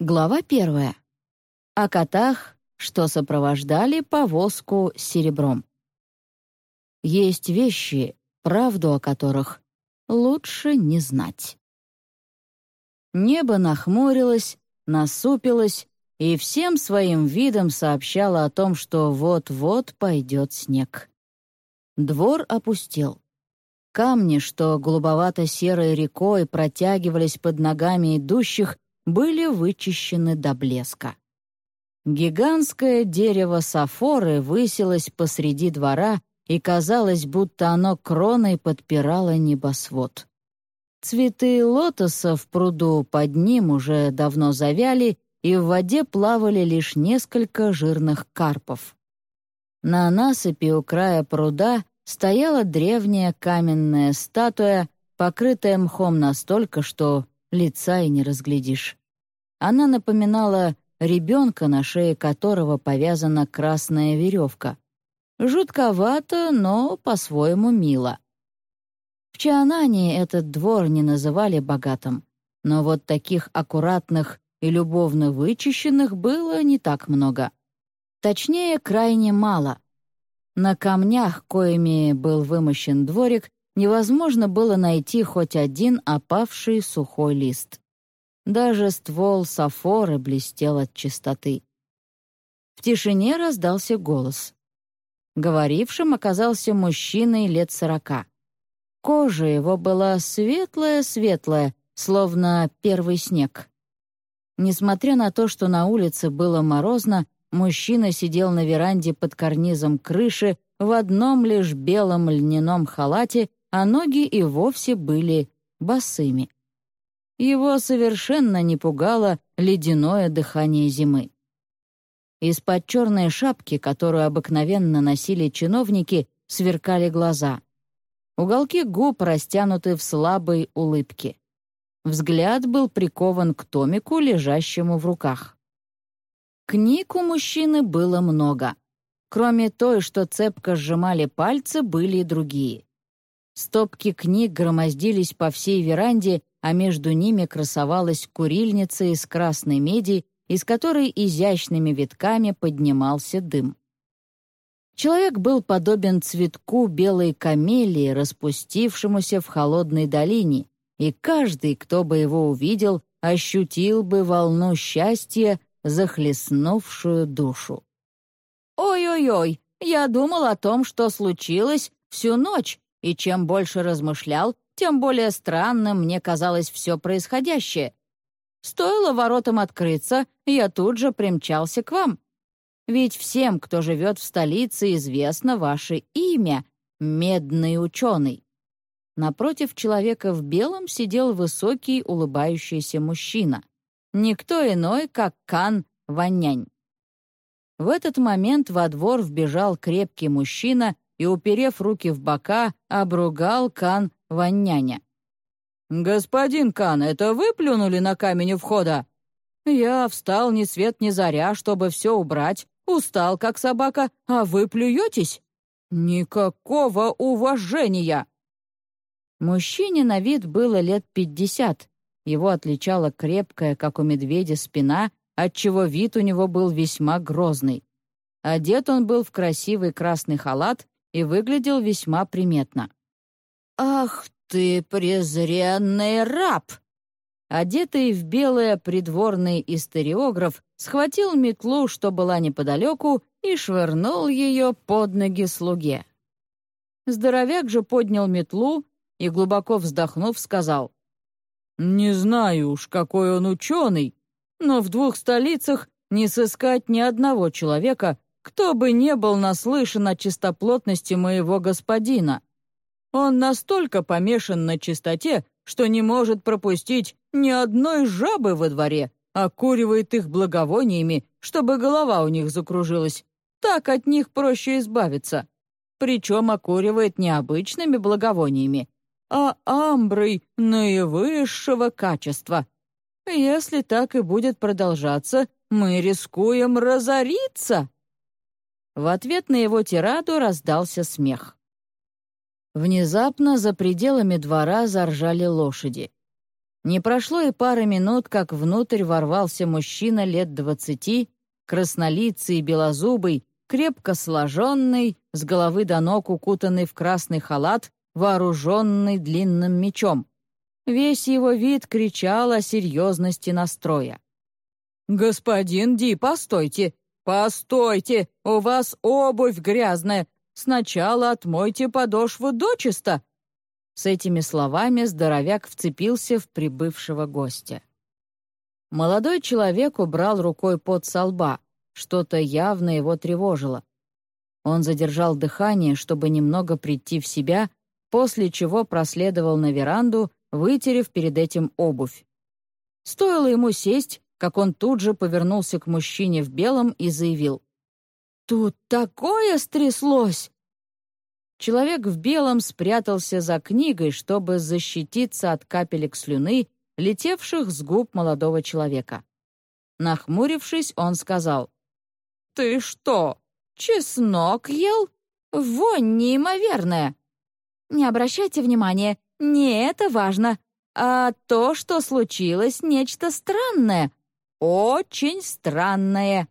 Глава первая. О котах, что сопровождали повозку с серебром. Есть вещи, правду о которых лучше не знать. Небо нахмурилось, насупилось и всем своим видом сообщало о том, что вот-вот пойдет снег. Двор опустел. Камни, что голубовато-серой рекой протягивались под ногами идущих, были вычищены до блеска. Гигантское дерево сафоры высилось посреди двора, и казалось, будто оно кроной подпирало небосвод. Цветы лотоса в пруду под ним уже давно завяли, и в воде плавали лишь несколько жирных карпов. На насыпи у края пруда стояла древняя каменная статуя, покрытая мхом настолько, что лица и не разглядишь. Она напоминала ребенка, на шее которого повязана красная веревка. Жутковато, но по-своему мило. В Чаанане этот двор не называли богатым, но вот таких аккуратных и любовно вычищенных было не так много. Точнее, крайне мало. На камнях, коими был вымощен дворик, невозможно было найти хоть один опавший сухой лист. Даже ствол сафоры блестел от чистоты. В тишине раздался голос. Говорившим оказался мужчиной лет сорока. Кожа его была светлая-светлая, словно первый снег. Несмотря на то, что на улице было морозно, мужчина сидел на веранде под карнизом крыши в одном лишь белом льняном халате, а ноги и вовсе были босыми. Его совершенно не пугало ледяное дыхание зимы. Из-под черной шапки, которую обыкновенно носили чиновники, сверкали глаза. Уголки губ растянуты в слабой улыбке. Взгляд был прикован к томику, лежащему в руках. Книг у мужчины было много. Кроме той, что цепко сжимали пальцы, были и другие. Стопки книг громоздились по всей веранде а между ними красовалась курильница из красной меди, из которой изящными витками поднимался дым. Человек был подобен цветку белой камелии, распустившемуся в холодной долине, и каждый, кто бы его увидел, ощутил бы волну счастья, захлестнувшую душу. «Ой-ой-ой, я думал о том, что случилось всю ночь, и чем больше размышлял, тем более странным мне казалось все происходящее. Стоило воротам открыться, я тут же примчался к вам. Ведь всем, кто живет в столице, известно ваше имя — Медный ученый. Напротив человека в белом сидел высокий улыбающийся мужчина. Никто иной, как Кан Ваннянь. В этот момент во двор вбежал крепкий мужчина и, уперев руки в бока, обругал Кан Ванняня. «Господин Кан, это вы плюнули на камень у входа?» «Я встал ни свет ни заря, чтобы все убрать, устал, как собака, а вы плюетесь? Никакого уважения!» Мужчине на вид было лет пятьдесят. Его отличала крепкая, как у медведя, спина, отчего вид у него был весьма грозный. Одет он был в красивый красный халат и выглядел весьма приметно. «Ах ты, презренный раб!» Одетый в белое придворный историограф схватил метлу, что была неподалеку, и швырнул ее под ноги слуге. Здоровяк же поднял метлу и, глубоко вздохнув, сказал, «Не знаю уж, какой он ученый, но в двух столицах не сыскать ни одного человека, кто бы не был наслышан о чистоплотности моего господина. Он настолько помешан на чистоте, что не может пропустить ни одной жабы во дворе, окуривает их благовониями, чтобы голова у них закружилась. Так от них проще избавиться. Причем окуривает не обычными благовониями, а амброй наивысшего качества. Если так и будет продолжаться, мы рискуем разориться. В ответ на его тираду раздался смех. Внезапно за пределами двора заржали лошади. Не прошло и пары минут, как внутрь ворвался мужчина лет двадцати, краснолицый белозубый, крепко сложенный, с головы до ног укутанный в красный халат, вооруженный длинным мечом. Весь его вид кричал о серьезности настроя. «Господин Ди, постойте! Постойте! У вас обувь грязная! Сначала отмойте подошву дочисто!» С этими словами здоровяк вцепился в прибывшего гостя. Молодой человек убрал рукой под со лба. Что-то явно его тревожило. Он задержал дыхание, чтобы немного прийти в себя, после чего проследовал на веранду, вытерев перед этим обувь. Стоило ему сесть, как он тут же повернулся к мужчине в белом и заявил. «Тут такое стряслось!» Человек в белом спрятался за книгой, чтобы защититься от капелек слюны, летевших с губ молодого человека. Нахмурившись, он сказал, «Ты что, чеснок ел? Вонь неимоверная!» «Не обращайте внимания, не это важно, а то, что случилось нечто странное, очень странное»,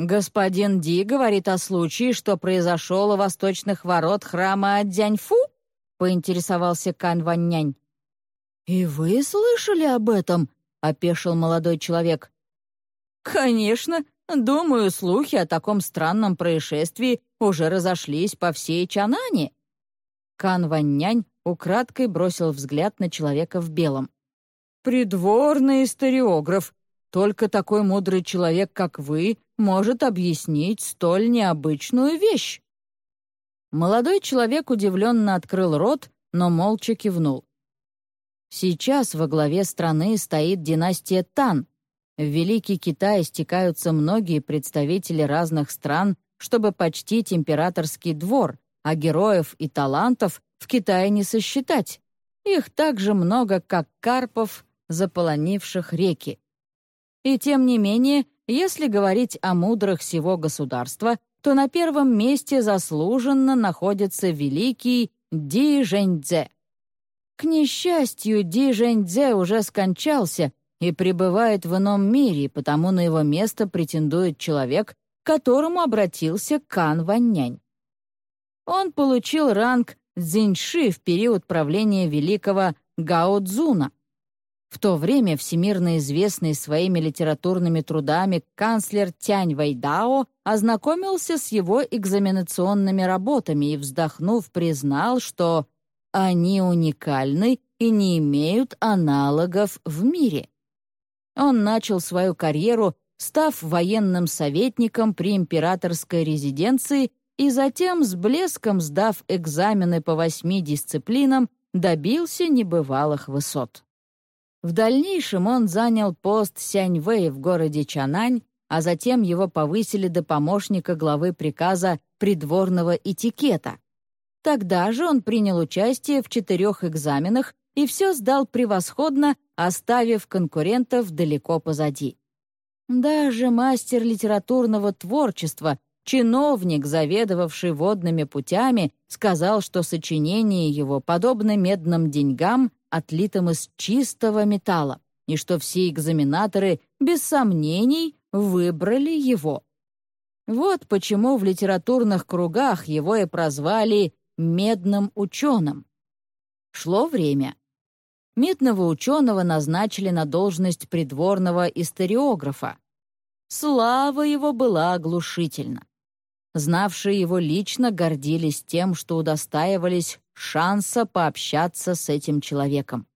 «Господин Ди говорит о случае, что произошел у восточных ворот храма Дзяньфу?» — поинтересовался Кан Ваннянь. «И вы слышали об этом?» — опешил молодой человек. «Конечно. Думаю, слухи о таком странном происшествии уже разошлись по всей Чанане». Кан Ваннянь украдкой бросил взгляд на человека в белом. «Придворный историограф. Только такой мудрый человек, как вы, может объяснить столь необычную вещь?» Молодой человек удивленно открыл рот, но молча кивнул. Сейчас во главе страны стоит династия Тан. В Великий Китай стекаются многие представители разных стран, чтобы почтить императорский двор, а героев и талантов в Китае не сосчитать. Их так же много, как карпов, заполонивших реки. И тем не менее, если говорить о мудрых всего государства, то на первом месте заслуженно находится великий Ди Жэньцзе. К несчастью, Ди Жэньцзе уже скончался и пребывает в ином мире, потому на его место претендует человек, к которому обратился Кан Ваннянь. Он получил ранг Цзиньши в период правления великого Гао Цзуна. В то время всемирно известный своими литературными трудами канцлер Тянь Вайдао ознакомился с его экзаменационными работами и, вздохнув, признал, что они уникальны и не имеют аналогов в мире. Он начал свою карьеру, став военным советником при императорской резиденции и затем, с блеском сдав экзамены по восьми дисциплинам, добился небывалых высот. В дальнейшем он занял пост Сяньвэй в городе Чанань, а затем его повысили до помощника главы приказа придворного этикета. Тогда же он принял участие в четырех экзаменах и все сдал превосходно, оставив конкурентов далеко позади. Даже мастер литературного творчества, чиновник, заведовавший водными путями, сказал, что сочинение его подобно медным деньгам, отлитым из чистого металла, и что все экзаменаторы, без сомнений, выбрали его. Вот почему в литературных кругах его и прозвали «медным ученым». Шло время. Медного ученого назначили на должность придворного историографа. Слава его была оглушительна. Знавшие его лично гордились тем, что удостаивались шанса пообщаться с этим человеком.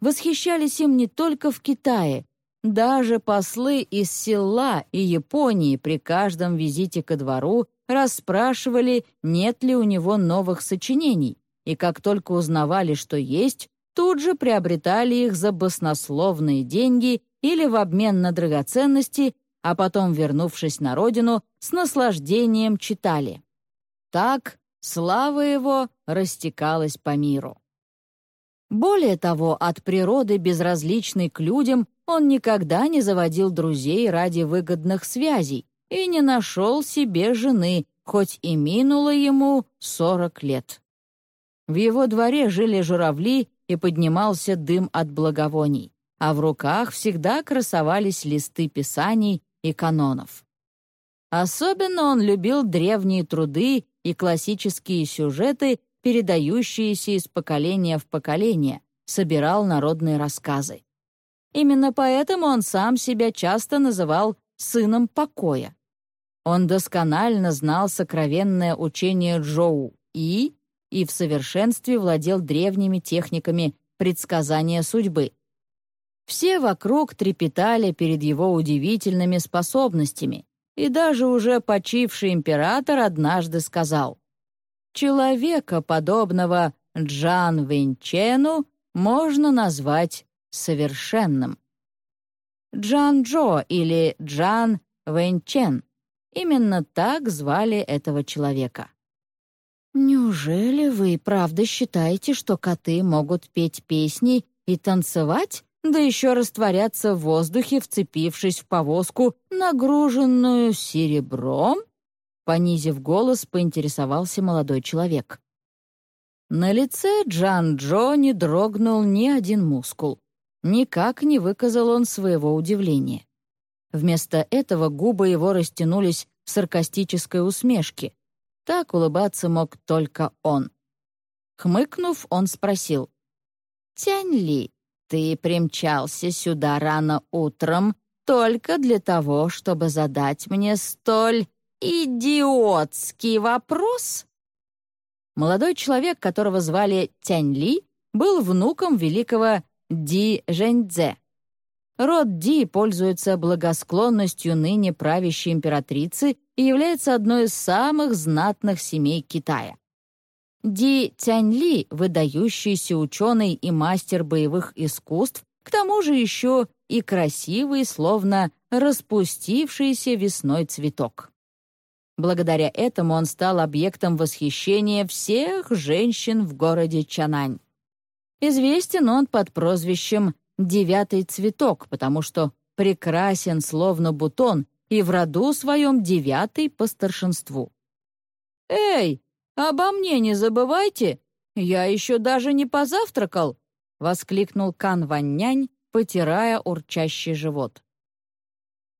Восхищались им не только в Китае. Даже послы из села и Японии при каждом визите ко двору расспрашивали, нет ли у него новых сочинений, и как только узнавали, что есть, тут же приобретали их за баснословные деньги или в обмен на драгоценности, а потом, вернувшись на родину, с наслаждением читали. Так слава его растекалась по миру. Более того, от природы безразличный к людям, он никогда не заводил друзей ради выгодных связей и не нашел себе жены, хоть и минуло ему сорок лет. В его дворе жили журавли и поднимался дым от благовоний, а в руках всегда красовались листы писаний и канонов. Особенно он любил древние труды и классические сюжеты, передающиеся из поколения в поколение, собирал народные рассказы. Именно поэтому он сам себя часто называл «сыном покоя». Он досконально знал сокровенное учение Джоу и и в совершенстве владел древними техниками предсказания судьбы. Все вокруг трепетали перед его удивительными способностями, и даже уже почивший император однажды сказал, «Человека, подобного Джан Вэньчену, можно назвать совершенным». Джан Джо или Джан Вэньчен — именно так звали этого человека. «Неужели вы правда считаете, что коты могут петь песни и танцевать, да еще растворяться в воздухе, вцепившись в повозку, нагруженную серебром?» Понизив голос, поинтересовался молодой человек. На лице Джан Джо не дрогнул ни один мускул. Никак не выказал он своего удивления. Вместо этого губы его растянулись в саркастической усмешке, так улыбаться мог только он. Хмыкнув, он спросил. «Тянь Ли, ты примчался сюда рано утром только для того, чтобы задать мне столь идиотский вопрос?» Молодой человек, которого звали Тянь Ли, был внуком великого Ди Жэньцзе. Род Ди пользуется благосклонностью ныне правящей императрицы и является одной из самых знатных семей Китая. Ди Тяньли — выдающийся ученый и мастер боевых искусств, к тому же еще и красивый, словно распустившийся весной цветок. Благодаря этому он стал объектом восхищения всех женщин в городе Чанань. Известен он под прозвищем «девятый цветок», потому что прекрасен, словно бутон, и в роду своем девятый по старшинству. «Эй, обо мне не забывайте! Я еще даже не позавтракал!» — воскликнул Кан Ваннянь, потирая урчащий живот.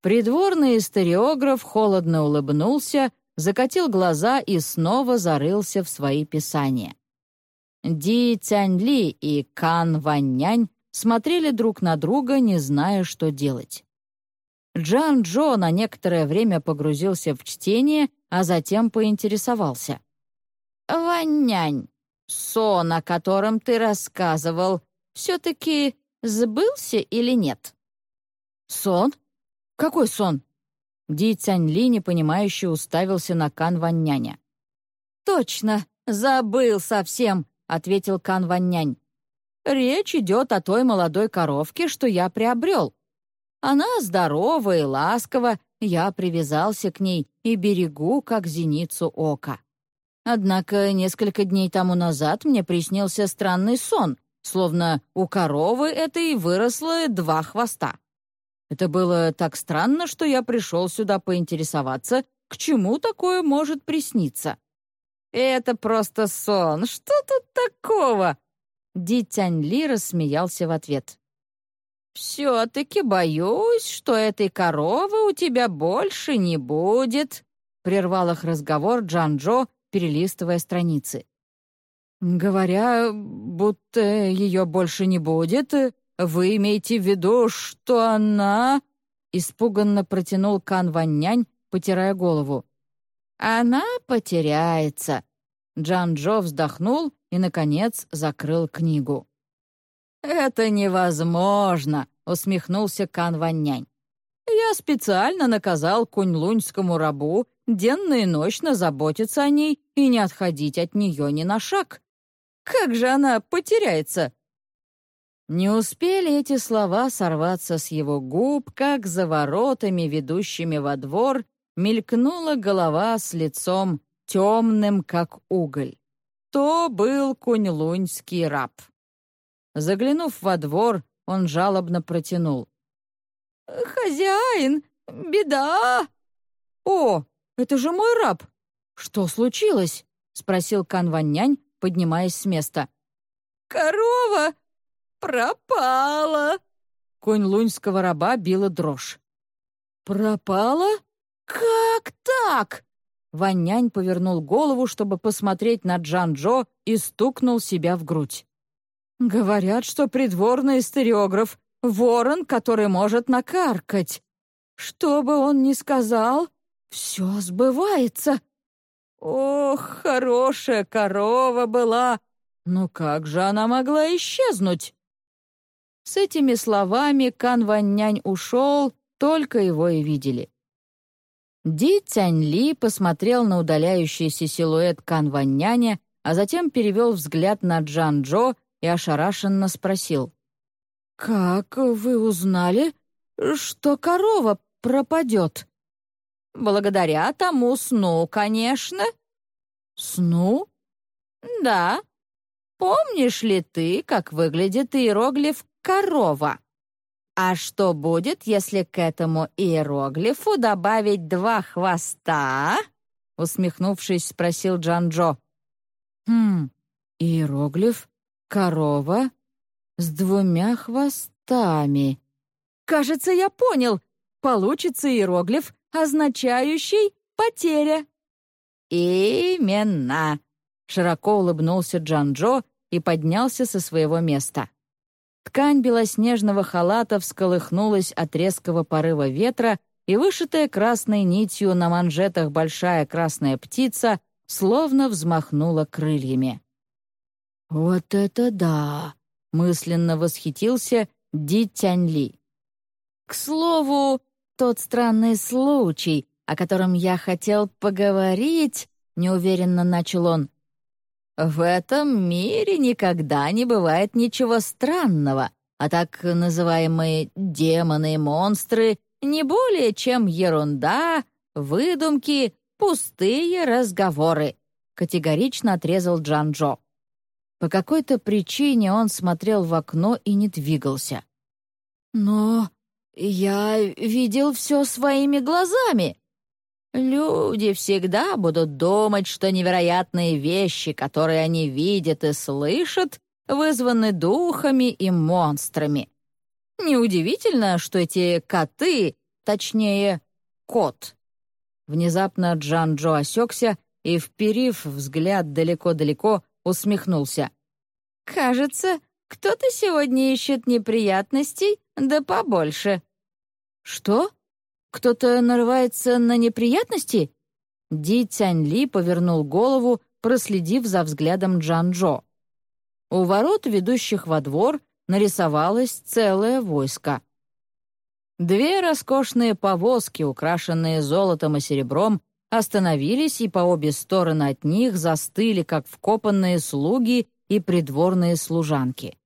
Придворный историограф холодно улыбнулся, закатил глаза и снова зарылся в свои писания. Ди Цяньли и Кан Ваннянь смотрели друг на друга, не зная, что делать. Джан Джо на некоторое время погрузился в чтение, а затем поинтересовался. «Ваннянь, сон, о котором ты рассказывал, все-таки сбылся или нет?» «Сон? Какой сон?» Ди Цяньли, непонимающе, уставился на Кан Ванняня. «Точно, забыл совсем», — ответил Кан Ваннянь. «Речь идет о той молодой коровке, что я приобрел. Она здорова и ласкова, я привязался к ней и берегу, как зеницу ока. Однако несколько дней тому назад мне приснился странный сон, словно у коровы этой выросло два хвоста. Это было так странно, что я пришел сюда поинтересоваться, к чему такое может присниться. «Это просто сон. Что тут такого?» Ди Тянь Ли рассмеялся в ответ. «Все-таки боюсь, что этой коровы у тебя больше не будет», прервал их разговор Джан-Джо, перелистывая страницы. «Говоря, будто ее больше не будет, вы имеете в виду, что она...» Испуганно протянул Кан Ваннянь, потирая голову. «Она потеряется». Джан-Джо вздохнул и, наконец, закрыл книгу. «Это невозможно!» — усмехнулся Кан Ваннянь. «Я специально наказал кунь-луньскому рабу денно и ночно заботиться о ней и не отходить от нее ни на шаг. Как же она потеряется?» Не успели эти слова сорваться с его губ, как за воротами, ведущими во двор, мелькнула голова с лицом темным, как уголь. То был кунь-луньский раб. Заглянув во двор, он жалобно протянул. «Хозяин, беда!» «О, это же мой раб! Что случилось?» — спросил Канваннянь, поднимаясь с места. «Корова пропала!» Конь-луньского раба била дрожь. «Пропала? Как так?» Ваннянь повернул голову, чтобы посмотреть на Джан-Джо и стукнул себя в грудь. «Говорят, что придворный стереограф — ворон, который может накаркать. Что бы он ни сказал, все сбывается. Ох, хорошая корова была! Но как же она могла исчезнуть?» С этими словами Кан Ваннянь ушел, только его и видели. Ди Цянь Ли посмотрел на удаляющийся силуэт Кан Ванняня, а затем перевел взгляд на Джан Джо и ошарашенно спросил. «Как вы узнали, что корова пропадет?» «Благодаря тому сну, конечно». «Сну?» «Да. Помнишь ли ты, как выглядит иероглиф «корова»?» А что будет, если к этому иероглифу добавить два хвоста? Усмехнувшись, спросил Джан-Джо. Хм, иероглиф, корова с двумя хвостами. Кажется, я понял. Получится иероглиф, означающий «потеря». «Именно!» — широко улыбнулся Джан-Джо и поднялся со своего места. Ткань белоснежного халата всколыхнулась от резкого порыва ветра, и вышитая красной нитью на манжетах большая красная птица словно взмахнула крыльями. «Вот это да!» — мысленно восхитился Ди Тяньли. «К слову, тот странный случай, о котором я хотел поговорить», — неуверенно начал он, в этом мире никогда не бывает ничего странного, а так называемые демоны и монстры не более чем ерунда, выдумки, пустые разговоры», — категорично отрезал Джан-Джо. По какой-то причине он смотрел в окно и не двигался. «Но я видел все своими глазами», Люди всегда будут думать, что невероятные вещи, которые они видят и слышат, вызваны духами и монстрами. Неудивительно, что эти коты, точнее, кот. Внезапно Джан-Джо осекся и, вперив взгляд далеко-далеко, усмехнулся. «Кажется, кто-то сегодня ищет неприятностей, да побольше». «Что?» «Кто-то нарывается на неприятности?» Ди Цянь Ли повернул голову, проследив за взглядом Джан Джо. У ворот, ведущих во двор, нарисовалось целое войско. Две роскошные повозки, украшенные золотом и серебром, остановились, и по обе стороны от них застыли, как вкопанные слуги и придворные служанки.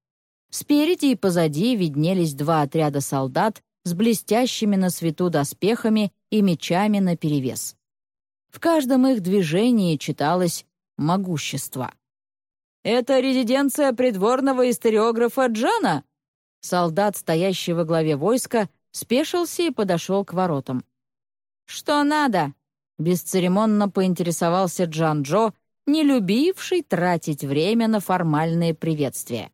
Спереди и позади виднелись два отряда солдат с блестящими на свету доспехами и мечами наперевес. В каждом их движении читалось «могущество». «Это резиденция придворного историографа Джана?» Солдат, стоящий во главе войска, спешился и подошел к воротам. «Что надо?» — бесцеремонно поинтересовался Джан Джо, не любивший тратить время на формальные приветствия.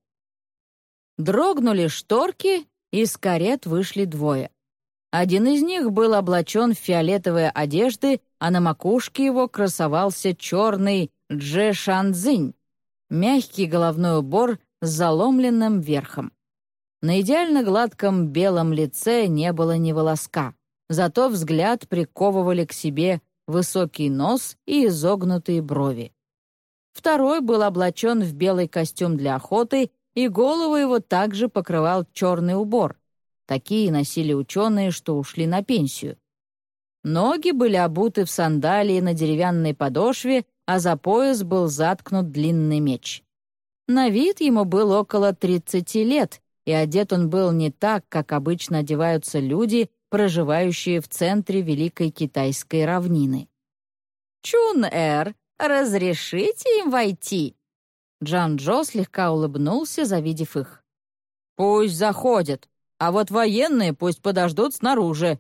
Дрогнули шторки, из карет вышли двое. Один из них был облачен в фиолетовые одежды, а на макушке его красовался черный Дже Шанзинь, мягкий головной убор с заломленным верхом. На идеально гладком белом лице не было ни волоска, зато взгляд приковывали к себе высокий нос и изогнутые брови. Второй был облачен в белый костюм для охоты и голову его также покрывал черный убор. Такие носили ученые, что ушли на пенсию. Ноги были обуты в сандалии на деревянной подошве, а за пояс был заткнут длинный меч. На вид ему было около 30 лет, и одет он был не так, как обычно одеваются люди, проживающие в центре Великой Китайской равнины. «Чун-эр, разрешите им войти?» Джан-Джо слегка улыбнулся, завидев их. «Пусть заходят, а вот военные пусть подождут снаружи.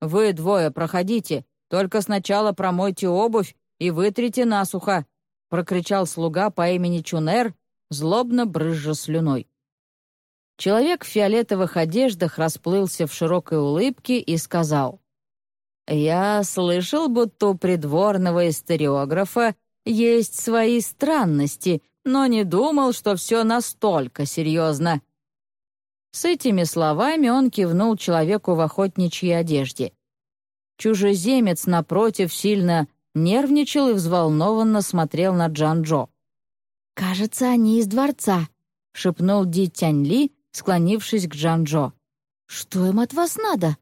Вы двое проходите, только сначала промойте обувь и вытрите насухо», прокричал слуга по имени Чунер, злобно брызжа слюной. Человек в фиолетовых одеждах расплылся в широкой улыбке и сказал, «Я слышал, будто у придворного историографа есть свои странности, но не думал, что все настолько серьезно». С этими словами он кивнул человеку в охотничьей одежде. Чужеземец, напротив, сильно нервничал и взволнованно смотрел на Джан-Джо. «Кажется, они из дворца», — шепнул Ди Тянь-Ли, склонившись к Джан-Джо. «Что им от вас надо?»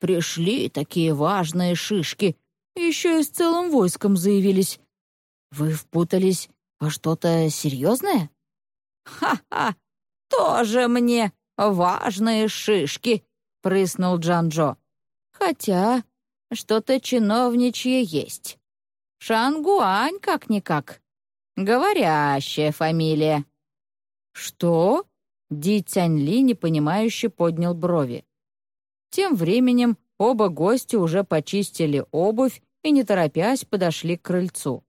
«Пришли такие важные шишки, еще и с целым войском заявились. Вы впутались во что-то серьезное?» «Ха-ха! Тоже мне важные шишки!» — прыснул Джан-Джо. «Хотя что-то чиновничье есть. Шангуань как-никак. Говорящая фамилия». «Что?» — Ди Цяньли непонимающе поднял брови. Тем временем оба гостя уже почистили обувь и, не торопясь, подошли к крыльцу.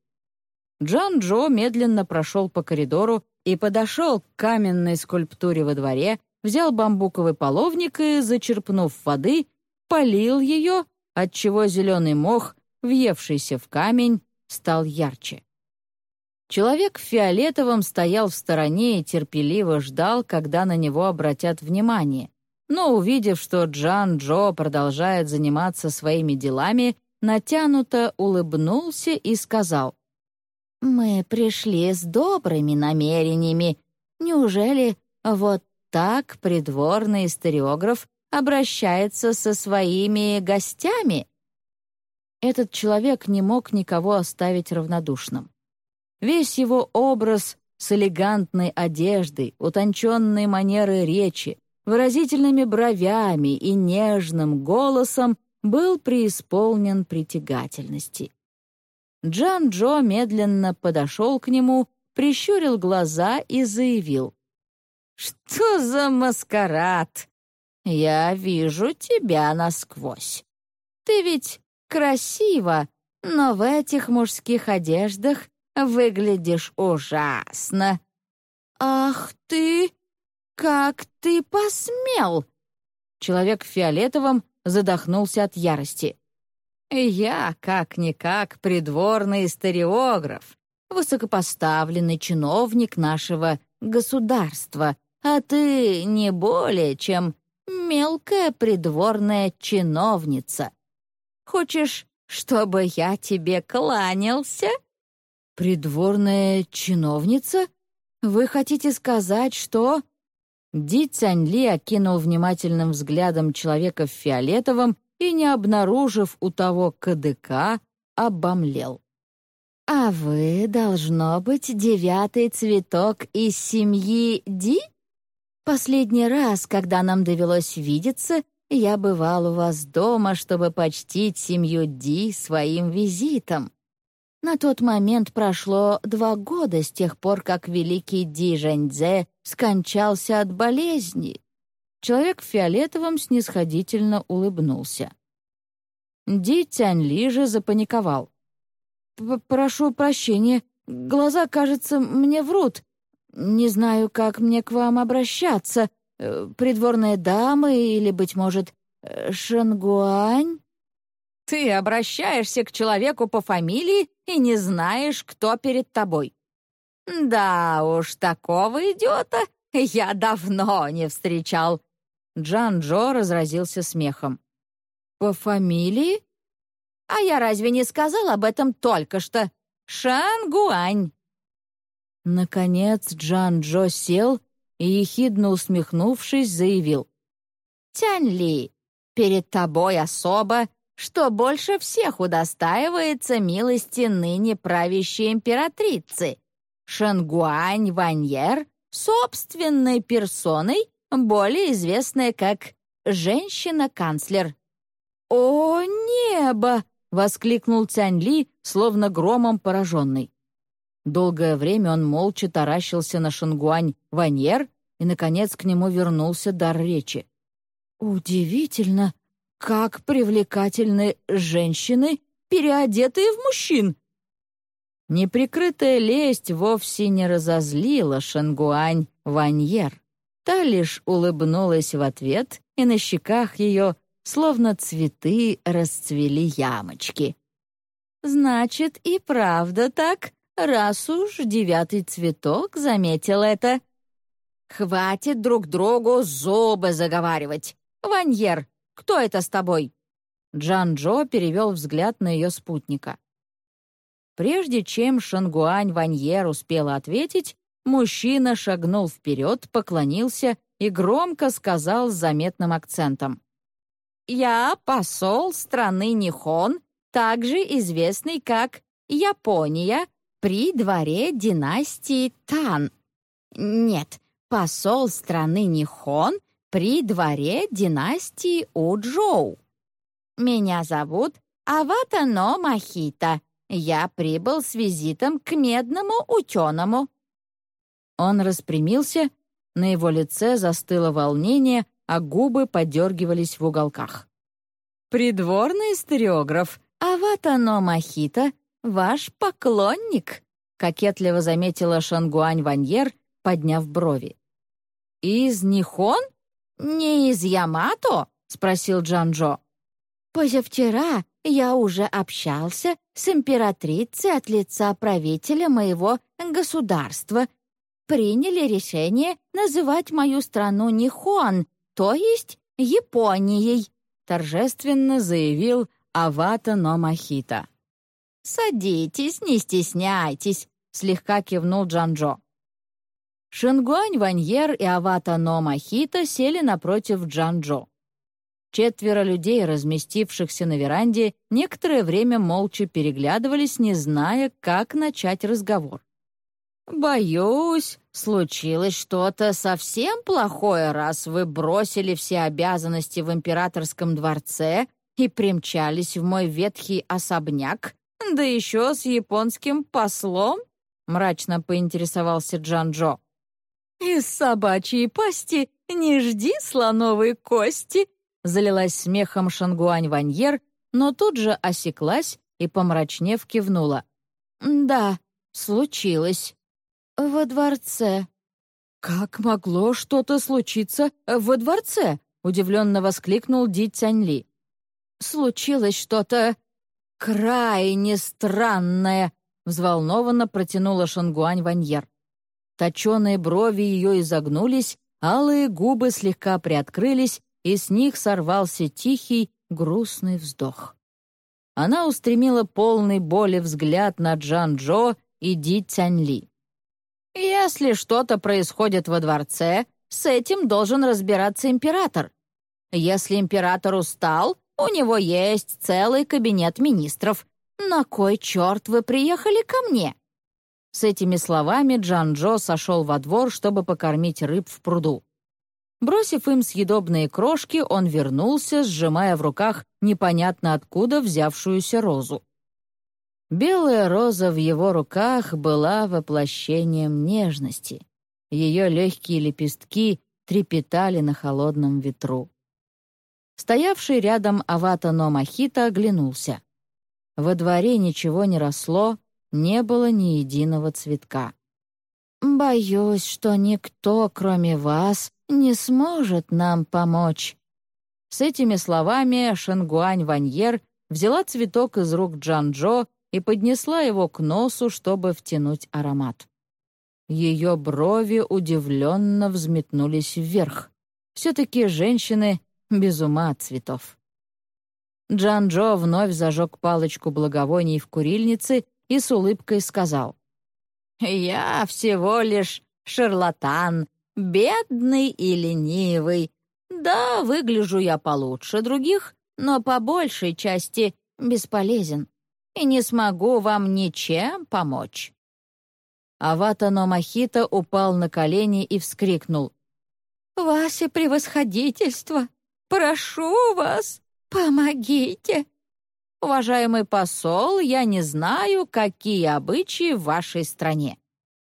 Джан Джо медленно прошел по коридору и подошел к каменной скульптуре во дворе, взял бамбуковый половник и, зачерпнув воды, полил ее, отчего зеленый мох, въевшийся в камень, стал ярче. Человек в фиолетовом стоял в стороне и терпеливо ждал, когда на него обратят внимание. Но, увидев, что Джан Джо продолжает заниматься своими делами, натянуто улыбнулся и сказал, «Мы пришли с добрыми намерениями. Неужели вот так придворный историограф обращается со своими гостями?» Этот человек не мог никого оставить равнодушным. Весь его образ с элегантной одеждой, утонченной манерой речи, выразительными бровями и нежным голосом был преисполнен притягательности. Джан Джо медленно подошел к нему, прищурил глаза и заявил. «Что за маскарад? Я вижу тебя насквозь. Ты ведь красива, но в этих мужских одеждах выглядишь ужасно». «Ах ты! Как ты посмел!» Человек в фиолетовом задохнулся от ярости. Я, как-никак, придворный историограф, высокопоставленный чиновник нашего государства, а ты не более, чем мелкая придворная чиновница. Хочешь, чтобы я тебе кланялся?» «Придворная чиновница? Вы хотите сказать, что...» Ди Цяньли окинул внимательным взглядом человека в фиолетовом и, не обнаружив у того КДК, обомлел. «А вы, должно быть, девятый цветок из семьи Ди? Последний раз, когда нам довелось видеться, я бывал у вас дома, чтобы почтить семью Ди своим визитом. На тот момент прошло два года с тех пор, как великий Ди Жэньцзе скончался от болезни. Человек в фиолетовом снисходительно улыбнулся. Ди Тяньли же запаниковал. «Прошу прощения, глаза, кажется, мне врут. Не знаю, как мне к вам обращаться. Э, придворная дама или, быть может, э, Шангуань?» «Ты обращаешься к человеку по фамилии и не знаешь, кто перед тобой. Да уж, такого идиота я давно не встречал. Джан Джо разразился смехом. «По фамилии?» «А я разве не сказал об этом только что? Шангуань!» Наконец Джан Джо сел и, ехидно усмехнувшись, заявил. «Тянь Ли, перед тобой особо, что больше всех удостаивается милости ныне правящей императрицы. Шангуань Ваньер собственной персоной более известная как «женщина-канцлер». «О, небо!» — воскликнул Цянь Ли, словно громом пораженный. Долгое время он молча таращился на Шангуань Ваньер, и, наконец, к нему вернулся дар речи. «Удивительно, как привлекательны женщины, переодетые в мужчин!» Неприкрытая лесть вовсе не разозлила Шангуань Ваньер. Та лишь улыбнулась в ответ, и на щеках ее, словно цветы, расцвели ямочки. «Значит, и правда так, раз уж девятый цветок заметил это». «Хватит друг другу зубы заговаривать! Ваньер, кто это с тобой?» Джан-Джо перевел взгляд на ее спутника. Прежде чем Шангуань Ваньер успела ответить, мужчина шагнул вперед, поклонился и громко сказал с заметным акцентом. «Я посол страны Нихон, также известный как Япония, при дворе династии Тан. Нет, посол страны Нихон при дворе династии Уджоу. Меня зовут Аватано Махита. Я прибыл с визитом к медному ученому». Он распрямился, на его лице застыло волнение, а губы подергивались в уголках. «Придворный историограф Аватано Махита, ваш поклонник», кокетливо заметила Шангуань Ваньер, подняв брови. «Из Нихон? Не из Ямато?» — спросил Джанжо. «Позавчера я уже общался с императрицей от лица правителя моего государства. Приняли решение называть мою страну Нихон, то есть Японией», торжественно заявил Авата Номахита. «Садитесь, не стесняйтесь», — слегка кивнул Джанжо. Шингуань Ваньер и Авата Номахита сели напротив Джанжо. Четверо людей, разместившихся на веранде, некоторое время молча переглядывались, не зная, как начать разговор. «Боюсь, случилось что-то совсем плохое, раз вы бросили все обязанности в императорском дворце и примчались в мой ветхий особняк, да еще с японским послом?» — мрачно поинтересовался Джанжо. «Из собачьей пасти не жди слоновой кости», Залилась смехом Шангуань Ваньер, но тут же осеклась и, помрачнев, кивнула. «Да, случилось. Во дворце». «Как могло что-то случиться во дворце?» — удивленно воскликнул Ди Цяньли. «Случилось что-то крайне странное», — взволнованно протянула Шангуань Ваньер. Точеные брови ее изогнулись, алые губы слегка приоткрылись, и с них сорвался тихий, грустный вздох. Она устремила полный боли взгляд на Джан-Джо и Ди Цяньли. «Если что-то происходит во дворце, с этим должен разбираться император. Если император устал, у него есть целый кабинет министров. На кой черт вы приехали ко мне?» С этими словами Джан-Джо сошел во двор, чтобы покормить рыб в пруду. Бросив им съедобные крошки, он вернулся, сжимая в руках непонятно откуда взявшуюся розу. Белая роза в его руках была воплощением нежности. Ее легкие лепестки трепетали на холодном ветру. Стоявший рядом Авата Номахита оглянулся. Во дворе ничего не росло, не было ни единого цветка. «Боюсь, что никто, кроме вас, не сможет нам помочь». С этими словами Шангуань Ваньер взяла цветок из рук Джанжо и поднесла его к носу, чтобы втянуть аромат. Ее брови удивленно взметнулись вверх. Все-таки женщины без ума от цветов. Джанжо вновь зажег палочку благовоний в курильнице и с улыбкой сказал. «Я всего лишь шарлатан, бедный и ленивый. Да, выгляжу я получше других, но по большей части бесполезен и не смогу вам ничем помочь». Авата Номахита упал на колени и вскрикнул. «Ваше превосходительство! Прошу вас, помогите!» «Уважаемый посол, я не знаю, какие обычаи в вашей стране.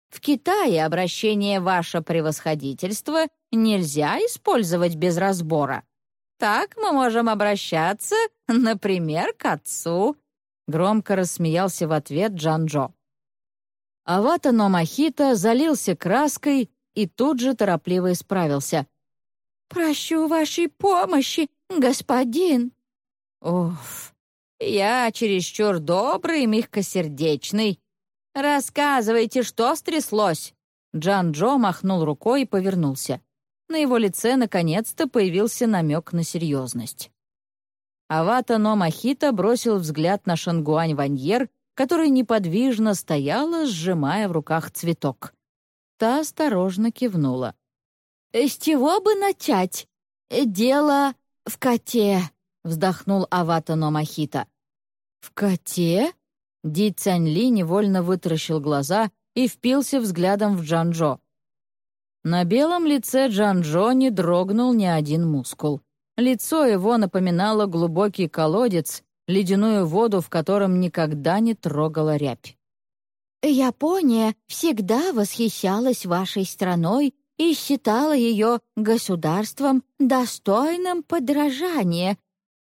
В Китае обращение «Ваше превосходительство» нельзя использовать без разбора. Так мы можем обращаться, например, к отцу». Громко рассмеялся в ответ Джанжо. Авата Номахита залился краской и тут же торопливо исправился. «Прощу вашей помощи, господин!» «Уф, я чересчур добрый и мягкосердечный. Рассказывайте, что стряслось?» Джан-Джо махнул рукой и повернулся. На его лице наконец-то появился намек на серьезность. Авата Но Махита бросил взгляд на Шангуань Ваньер, которая неподвижно стояла, сжимая в руках цветок. Та осторожно кивнула. «С чего бы начать? Дело в коте», — вздохнул Авата Но Махита. «В коте?» Ди Цяньли невольно вытаращил глаза и впился взглядом в Джанжо. На белом лице Джанжо не дрогнул ни один мускул. Лицо его напоминало глубокий колодец, ледяную воду, в котором никогда не трогала рябь. «Япония всегда восхищалась вашей страной и считала ее государством, достойным подражания.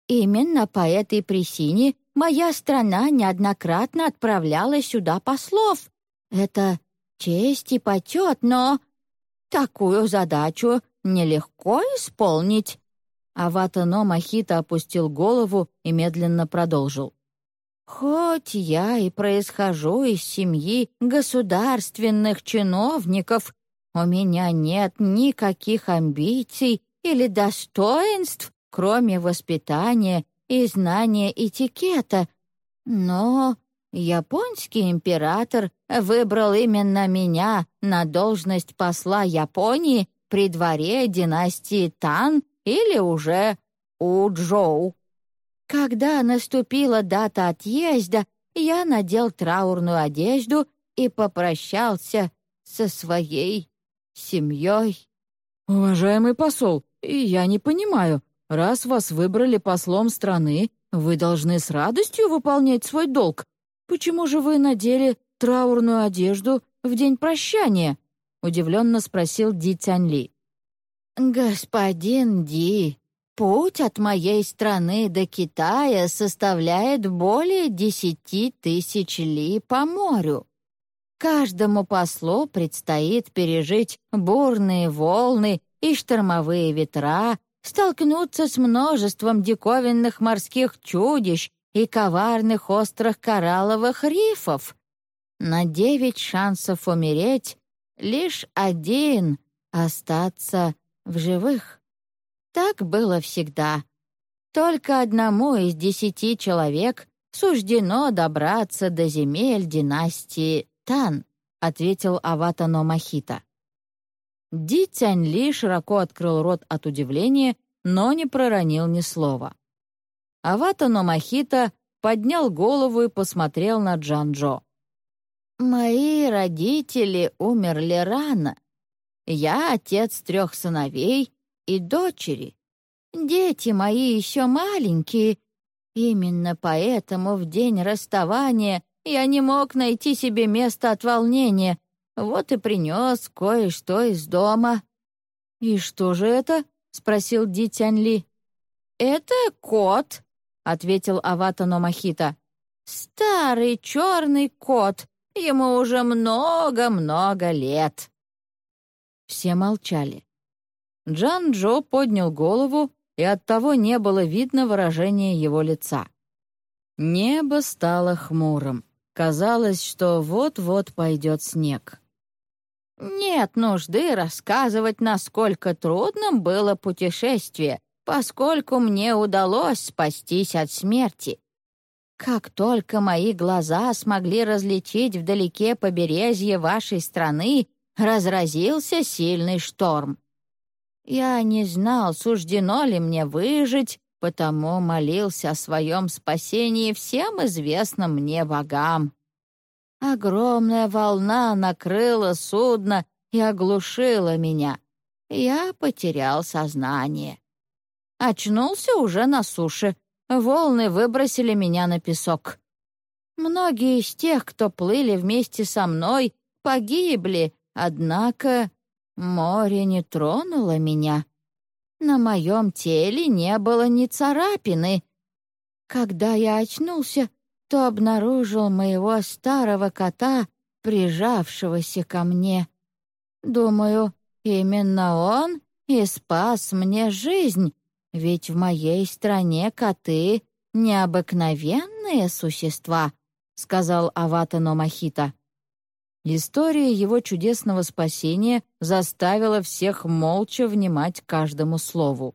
Именно по этой причине моя страна неоднократно отправляла сюда послов. Это честь и почет, но такую задачу нелегко исполнить». Аватано Махита опустил голову и медленно продолжил. «Хоть я и происхожу из семьи государственных чиновников, у меня нет никаких амбиций или достоинств, кроме воспитания и знания этикета. Но японский император выбрал именно меня на должность посла Японии при дворе династии Тан или уже Уджоу. Когда наступила дата отъезда, я надел траурную одежду и попрощался со своей семьей. «Уважаемый посол, я не понимаю, раз вас выбрали послом страны, вы должны с радостью выполнять свой долг. Почему же вы надели траурную одежду в день прощания?» — удивленно спросил Ди Цяньли. «Господин Ди, Путь от моей страны до Китая составляет более десяти тысяч ли по морю. Каждому послу предстоит пережить бурные волны и штормовые ветра, столкнуться с множеством диковинных морских чудищ и коварных острых коралловых рифов. На девять шансов умереть лишь один — остаться в живых. Так было всегда. Только одному из десяти человек суждено добраться до земель династии Тан, ответил Аватано Махита. Ди Цяньли широко открыл рот от удивления, но не проронил ни слова. Аватано Махита поднял голову и посмотрел на Джанжо. «Мои родители умерли рано. Я отец трех сыновей и дочери. Дети мои еще маленькие. Именно поэтому в день расставания я не мог найти себе места от волнения. Вот и принес кое-что из дома». «И что же это?» — спросил Ди Тяньли. «Это кот», — ответил Авата Номахита. «Старый черный кот. Ему уже много-много лет». Все молчали. Джан Джо поднял голову, и оттого не было видно выражения его лица. Небо стало хмурым. Казалось, что вот-вот пойдет снег. «Нет нужды рассказывать, насколько трудным было путешествие, поскольку мне удалось спастись от смерти. Как только мои глаза смогли различить вдалеке побережье вашей страны, разразился сильный шторм. Я не знал, суждено ли мне выжить, потому молился о своем спасении всем известным мне богам. Огромная волна накрыла судно и оглушила меня. Я потерял сознание. Очнулся уже на суше. Волны выбросили меня на песок. Многие из тех, кто плыли вместе со мной, погибли, однако Море не тронуло меня. На моем теле не было ни царапины. Когда я очнулся, то обнаружил моего старого кота, прижавшегося ко мне. Думаю, именно он и спас мне жизнь, ведь в моей стране коты — необыкновенные существа», — сказал Авата Номахита. История его чудесного спасения заставила всех молча внимать каждому слову.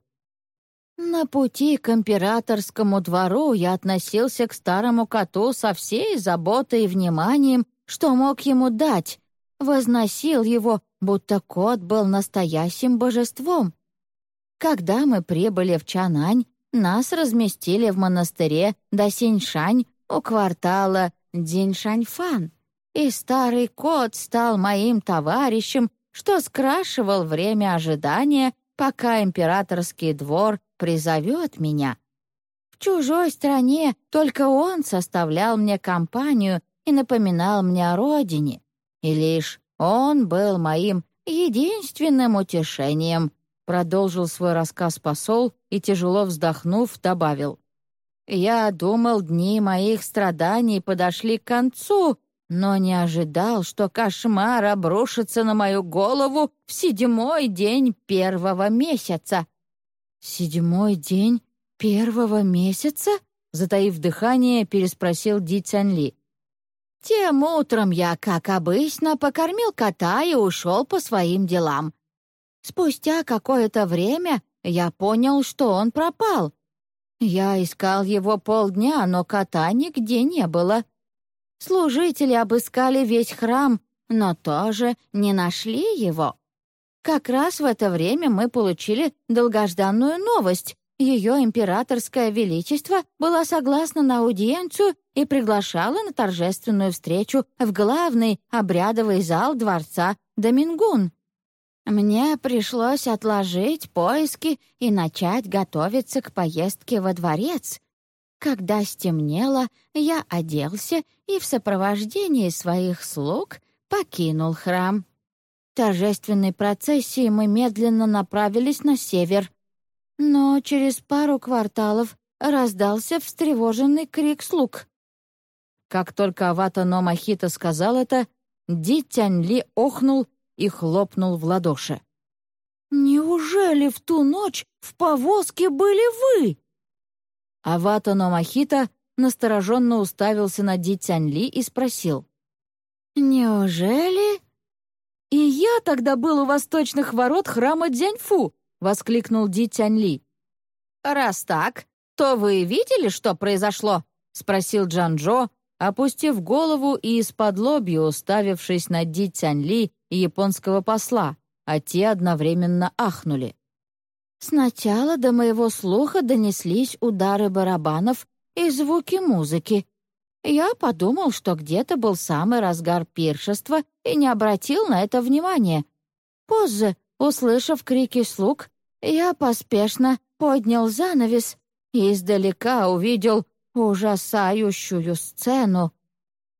На пути к императорскому двору я относился к старому коту со всей заботой и вниманием, что мог ему дать, возносил его, будто кот был настоящим божеством. Когда мы прибыли в Чанань, нас разместили в монастыре Дасиньшань у квартала Диньшаньфан — и старый кот стал моим товарищем, что скрашивал время ожидания, пока императорский двор призовет меня. В чужой стране только он составлял мне компанию и напоминал мне о родине, и лишь он был моим единственным утешением, продолжил свой рассказ посол и, тяжело вздохнув, добавил. «Я думал, дни моих страданий подошли к концу, но не ожидал, что кошмар обрушится на мою голову в седьмой день первого месяца». «Седьмой день первого месяца?» Затаив дыхание, переспросил Ди Цянли. «Тем утром я, как обычно, покормил кота и ушел по своим делам. Спустя какое-то время я понял, что он пропал. Я искал его полдня, но кота нигде не было. Служители обыскали весь храм, но тоже не нашли его. Как раз в это время мы получили долгожданную новость. Ее императорское величество было согласно на аудиенцию и приглашало на торжественную встречу в главный обрядовый зал дворца Домингун. Мне пришлось отложить поиски и начать готовиться к поездке во дворец, когда стемнело, я оделся и в сопровождении своих слуг покинул храм. Торжественной процессией мы медленно направились на север. Но через пару кварталов раздался встревоженный крик слуг. Как только Авата Номахита сказал это, Ди Тяньли охнул и хлопнул в ладоши. «Неужели в ту ночь в повозке были вы?» Авата Номахита настороженно уставился на Ди Цяньли и спросил. «Неужели?» «И я тогда был у восточных ворот храма Дзяньфу!» — воскликнул Ди Цяньли. «Раз так, то вы видели, что произошло?» — спросил Джанжо, опустив голову и из-под лобья уставившись на Ди Цяньли и японского посла, а те одновременно ахнули. Сначала до моего слуха донеслись удары барабанов и звуки музыки. Я подумал, что где-то был самый разгар пиршества и не обратил на это внимания. Позже, услышав крики слуг, я поспешно поднял занавес и издалека увидел ужасающую сцену.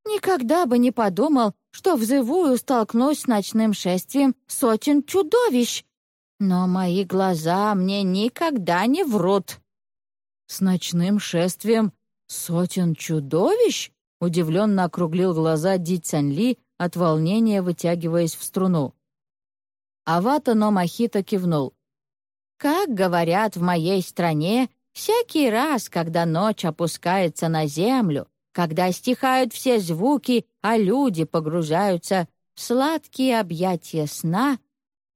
Никогда бы не подумал, что взывую столкнусь с ночным шествием сотен чудовищ, но мои глаза мне никогда не врут». «С ночным шествием сотен чудовищ?» — удивленно округлил глаза Ди Цянли, от волнения вытягиваясь в струну. Авата Номахита кивнул. «Как говорят в моей стране, всякий раз, когда ночь опускается на землю, когда стихают все звуки, а люди погружаются в сладкие объятия сна,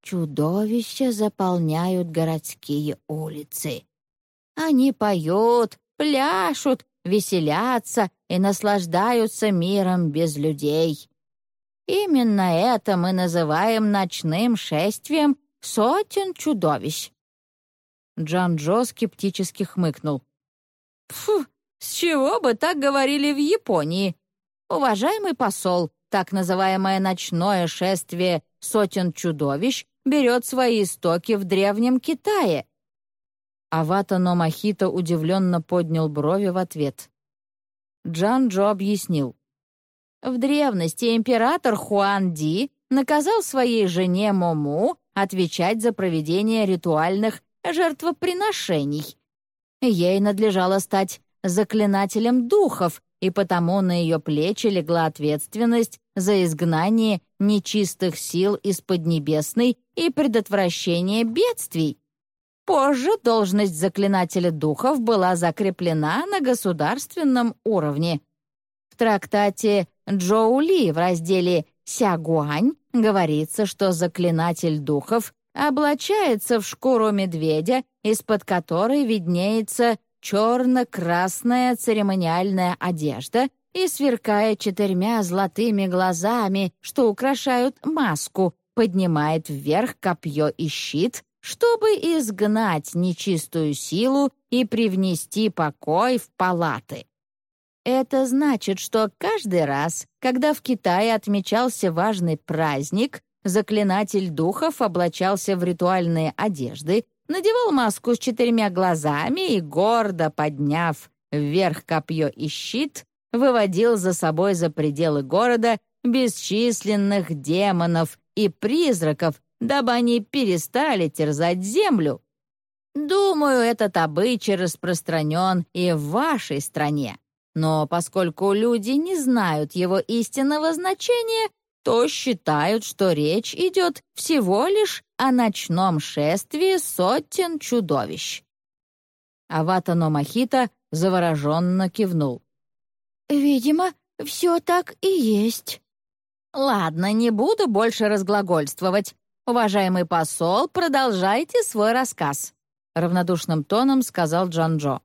Чудовища заполняют городские улицы. Они поют, пляшут, веселятся и наслаждаются миром без людей. Именно это мы называем ночным шествием сотен чудовищ. Джан-Джо скептически хмыкнул. «Фу, с чего бы так говорили в Японии? Уважаемый посол, так называемое ночное шествие сотен чудовищ берет свои истоки в Древнем Китае». Авата Номахита удивленно поднял брови в ответ. Джан Джо объяснил. В древности император Хуан Ди наказал своей жене Мому отвечать за проведение ритуальных жертвоприношений. Ей надлежало стать заклинателем духов, и потому на ее плечи легла ответственность за изгнание нечистых сил из Поднебесной и предотвращение бедствий. Позже должность заклинателя духов была закреплена на государственном уровне. В трактате Джоули в разделе «Сягуань» говорится, что заклинатель духов облачается в шкуру медведя, из-под которой виднеется черно-красная церемониальная одежда и, сверкая четырьмя золотыми глазами, что украшают маску, поднимает вверх копье и щит, чтобы изгнать нечистую силу и привнести покой в палаты. Это значит, что каждый раз, когда в Китае отмечался важный праздник, заклинатель духов облачался в ритуальные одежды, надевал маску с четырьмя глазами и, гордо подняв вверх копье и щит, выводил за собой за пределы города бесчисленных демонов и призраков, дабы они перестали терзать землю. Думаю, этот обычай распространен и в вашей стране. Но поскольку люди не знают его истинного значения, то считают, что речь идет всего лишь о ночном шествии сотен чудовищ. Авата Номахита завороженно кивнул. «Видимо, все так и есть». «Ладно, не буду больше разглагольствовать. Уважаемый посол, продолжайте свой рассказ», — равнодушным тоном сказал Джанжо.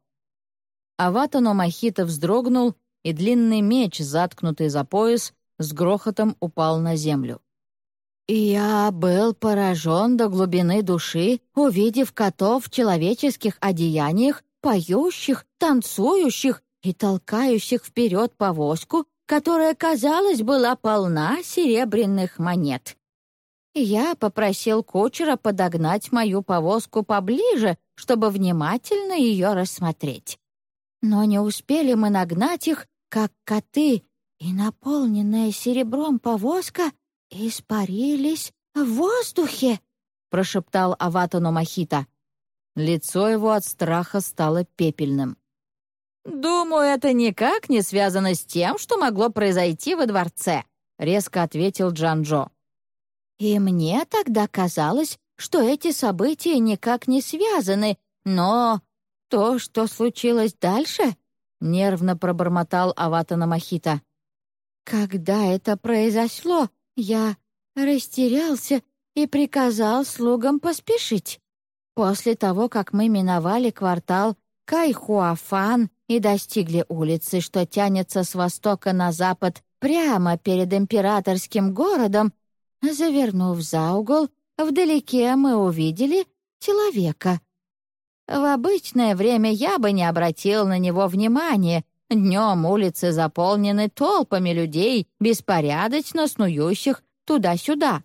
Аватано Махита вздрогнул, и длинный меч, заткнутый за пояс, с грохотом упал на землю. «Я был поражен до глубины души, увидев котов в человеческих одеяниях, поющих, танцующих и толкающих вперед повозку, которая, казалось, была полна серебряных монет. Я попросил кучера подогнать мою повозку поближе, чтобы внимательно ее рассмотреть. Но не успели мы нагнать их, как коты, и наполненная серебром повозка испарились в воздухе, прошептал Аватану Махита. Лицо его от страха стало пепельным. «Думаю, это никак не связано с тем, что могло произойти во дворце», — резко ответил Джанжо. «И мне тогда казалось, что эти события никак не связаны, но то, что случилось дальше?» — нервно пробормотал Аватана Махита. «Когда это произошло, я растерялся и приказал слугам поспешить. После того, как мы миновали квартал Кайхуафан и достигли улицы, что тянется с востока на запад прямо перед императорским городом, завернув за угол, вдалеке мы увидели человека — в обычное время я бы не обратил на него внимания. Днем улицы заполнены толпами людей, беспорядочно снующих туда-сюда.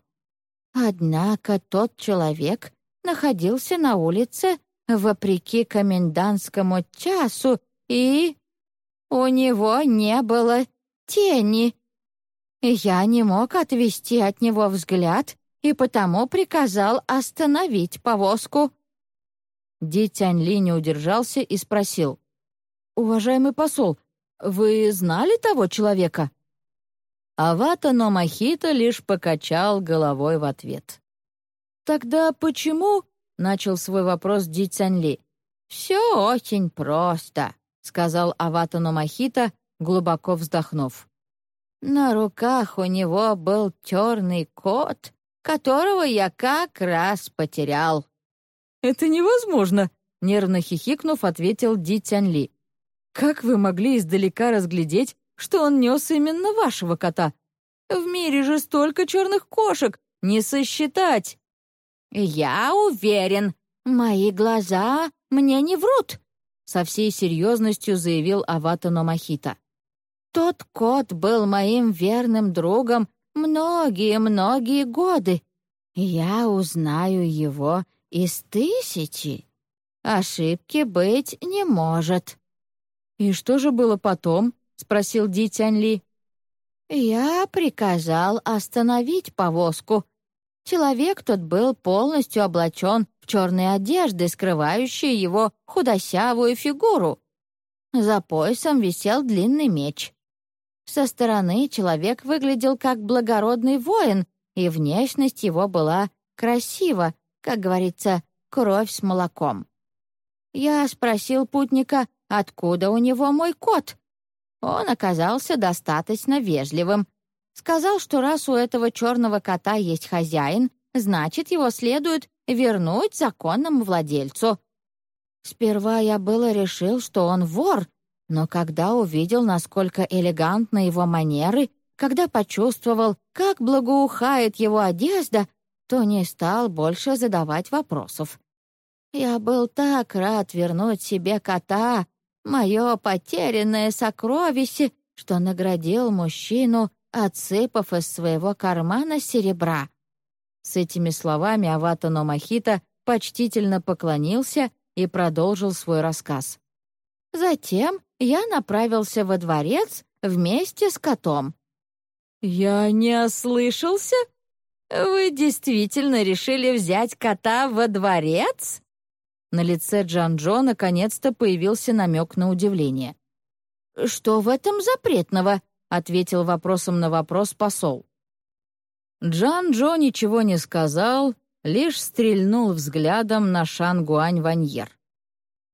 Однако тот человек находился на улице вопреки комендантскому часу, и у него не было тени. Я не мог отвести от него взгляд и потому приказал остановить повозку. Ди Тяньли не удержался и спросил. «Уважаемый посол, вы знали того человека?» Авата Номахита лишь покачал головой в ответ. «Тогда почему?» — начал свой вопрос Ди Цянли. «Все очень просто», — сказал Авата Номахита, глубоко вздохнув. «На руках у него был черный кот, которого я как раз потерял». «Это невозможно!» — нервно хихикнув, ответил Ди Тяньли. «Как вы могли издалека разглядеть, что он нес именно вашего кота? В мире же столько черных кошек, не сосчитать!» «Я уверен, мои глаза мне не врут!» Со всей серьезностью заявил Авата Номахита. «Тот кот был моим верным другом многие-многие годы. Я узнаю его из тысячи. Ошибки быть не может». «И что же было потом?» — спросил Ди Тяньли. «Я приказал остановить повозку. Человек тот был полностью облачен в черные одежды, скрывающие его худосявую фигуру. За поясом висел длинный меч. Со стороны человек выглядел как благородный воин, и внешность его была красива, как говорится, кровь с молоком. Я спросил путника, откуда у него мой кот. Он оказался достаточно вежливым. Сказал, что раз у этого черного кота есть хозяин, значит, его следует вернуть законному владельцу. Сперва я было решил, что он вор, но когда увидел, насколько элегантны его манеры, когда почувствовал, как благоухает его одежда, то не стал больше задавать вопросов. Я был так рад вернуть себе кота, мое потерянное сокровище, что наградил мужчину, отсыпав из своего кармана серебра. С этими словами Авата Номахита почтительно поклонился и продолжил свой рассказ. Затем я направился во дворец вместе с котом. «Я не ослышался? Вы действительно решили взять кота во дворец?» На лице Джан-Джо наконец-то появился намек на удивление. «Что в этом запретного?» — ответил вопросом на вопрос посол. Джан-Джо ничего не сказал, лишь стрельнул взглядом на Шан-Гуань-Ваньер.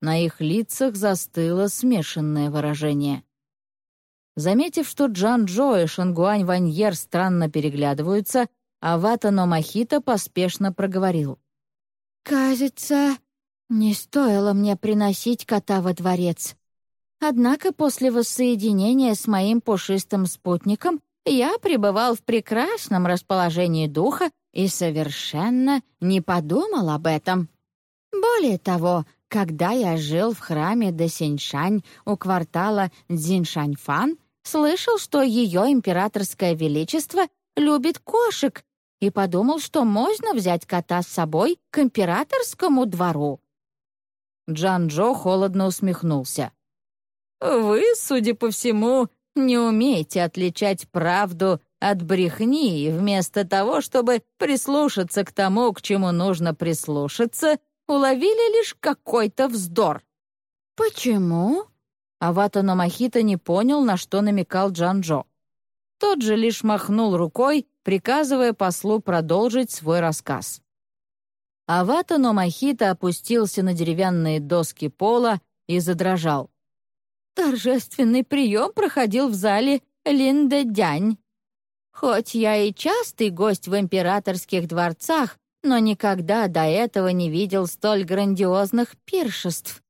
На их лицах застыло смешанное выражение. Заметив, что Джан-Джо и Шангуань-Ваньер странно переглядываются, Авата Номахита поспешно проговорил. «Кажется, не стоило мне приносить кота во дворец. Однако после воссоединения с моим пушистым спутником я пребывал в прекрасном расположении духа и совершенно не подумал об этом. Более того, когда я жил в храме Десиньшань у квартала Цзиньшаньфан, слышал, что ее императорское величество любит кошек, и подумал, что можно взять кота с собой к императорскому двору. Джан-Джо холодно усмехнулся. «Вы, судя по всему, не умеете отличать правду от брехни, и вместо того, чтобы прислушаться к тому, к чему нужно прислушаться, уловили лишь какой-то вздор». «Почему?» Авата Номахита не понял, на что намекал Джан-Джо. Тот же лишь махнул рукой, приказывая послу продолжить свой рассказ. Авата Номахита опустился на деревянные доски пола и задрожал. Торжественный прием проходил в зале Линда-Дянь. Хоть я и частый гость в императорских дворцах, но никогда до этого не видел столь грандиозных пиршеств.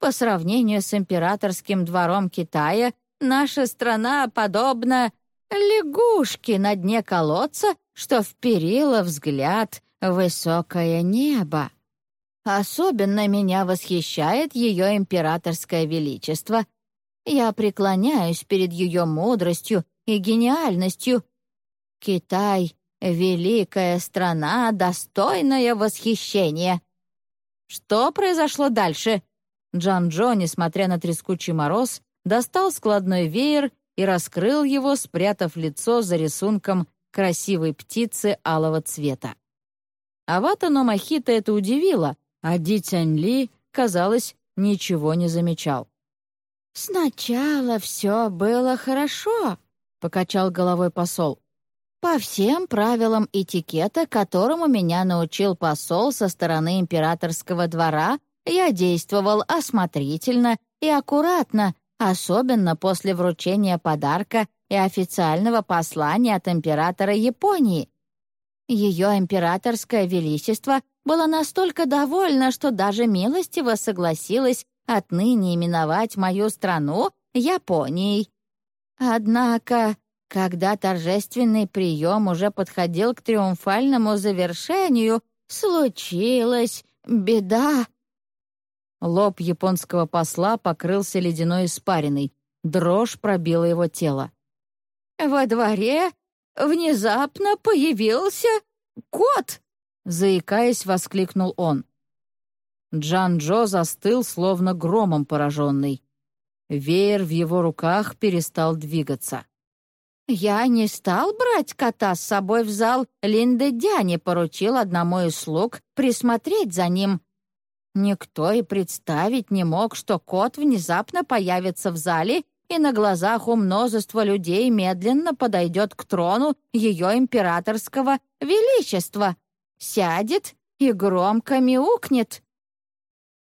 По сравнению с императорским двором Китая, наша страна подобна лягушке на дне колодца, что вперила взгляд высокое небо. Особенно меня восхищает ее императорское величество. Я преклоняюсь перед ее мудростью и гениальностью. Китай — великая страна, достойная восхищения. Что произошло дальше? Джан-Джо, несмотря на трескучий мороз, достал складной веер и раскрыл его, спрятав лицо за рисунком красивой птицы алого цвета. Авата Номахита это удивило, а Ди Цянь Ли, казалось, ничего не замечал. «Сначала все было хорошо», — покачал головой посол. «По всем правилам этикета, которому меня научил посол со стороны императорского двора, я действовал осмотрительно и аккуратно, особенно после вручения подарка и официального послания от императора Японии. Ее императорское величество было настолько довольна, что даже милостиво согласилась отныне именовать мою страну Японией. Однако, когда торжественный прием уже подходил к триумфальному завершению, случилась беда. Лоб японского посла покрылся ледяной испариной. Дрожь пробила его тело. «Во дворе внезапно появился кот!» Заикаясь, воскликнул он. Джан-Джо застыл, словно громом пораженный. Веер в его руках перестал двигаться. «Я не стал брать кота с собой в зал. Линда Дяне поручил одному из слуг присмотреть за ним. Никто и представить не мог, что кот внезапно появится в зале и на глазах у множества людей медленно подойдет к трону ее императорского величества, сядет и громко мяукнет.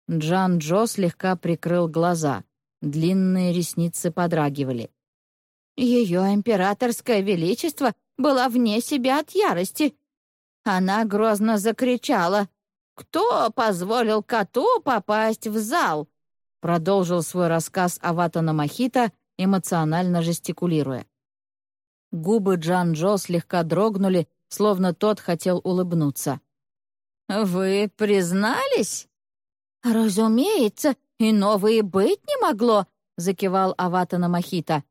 Джан Джо слегка прикрыл глаза. Длинные ресницы подрагивали. Ее императорское величество была вне себя от ярости. Она грозно закричала. «Кто позволил коту попасть в зал?» Продолжил свой рассказ Аватана Махита, эмоционально жестикулируя. Губы Джан Джо слегка дрогнули, словно тот хотел улыбнуться. «Вы признались?» «Разумеется, и быть не могло», — закивал Аватана Махита.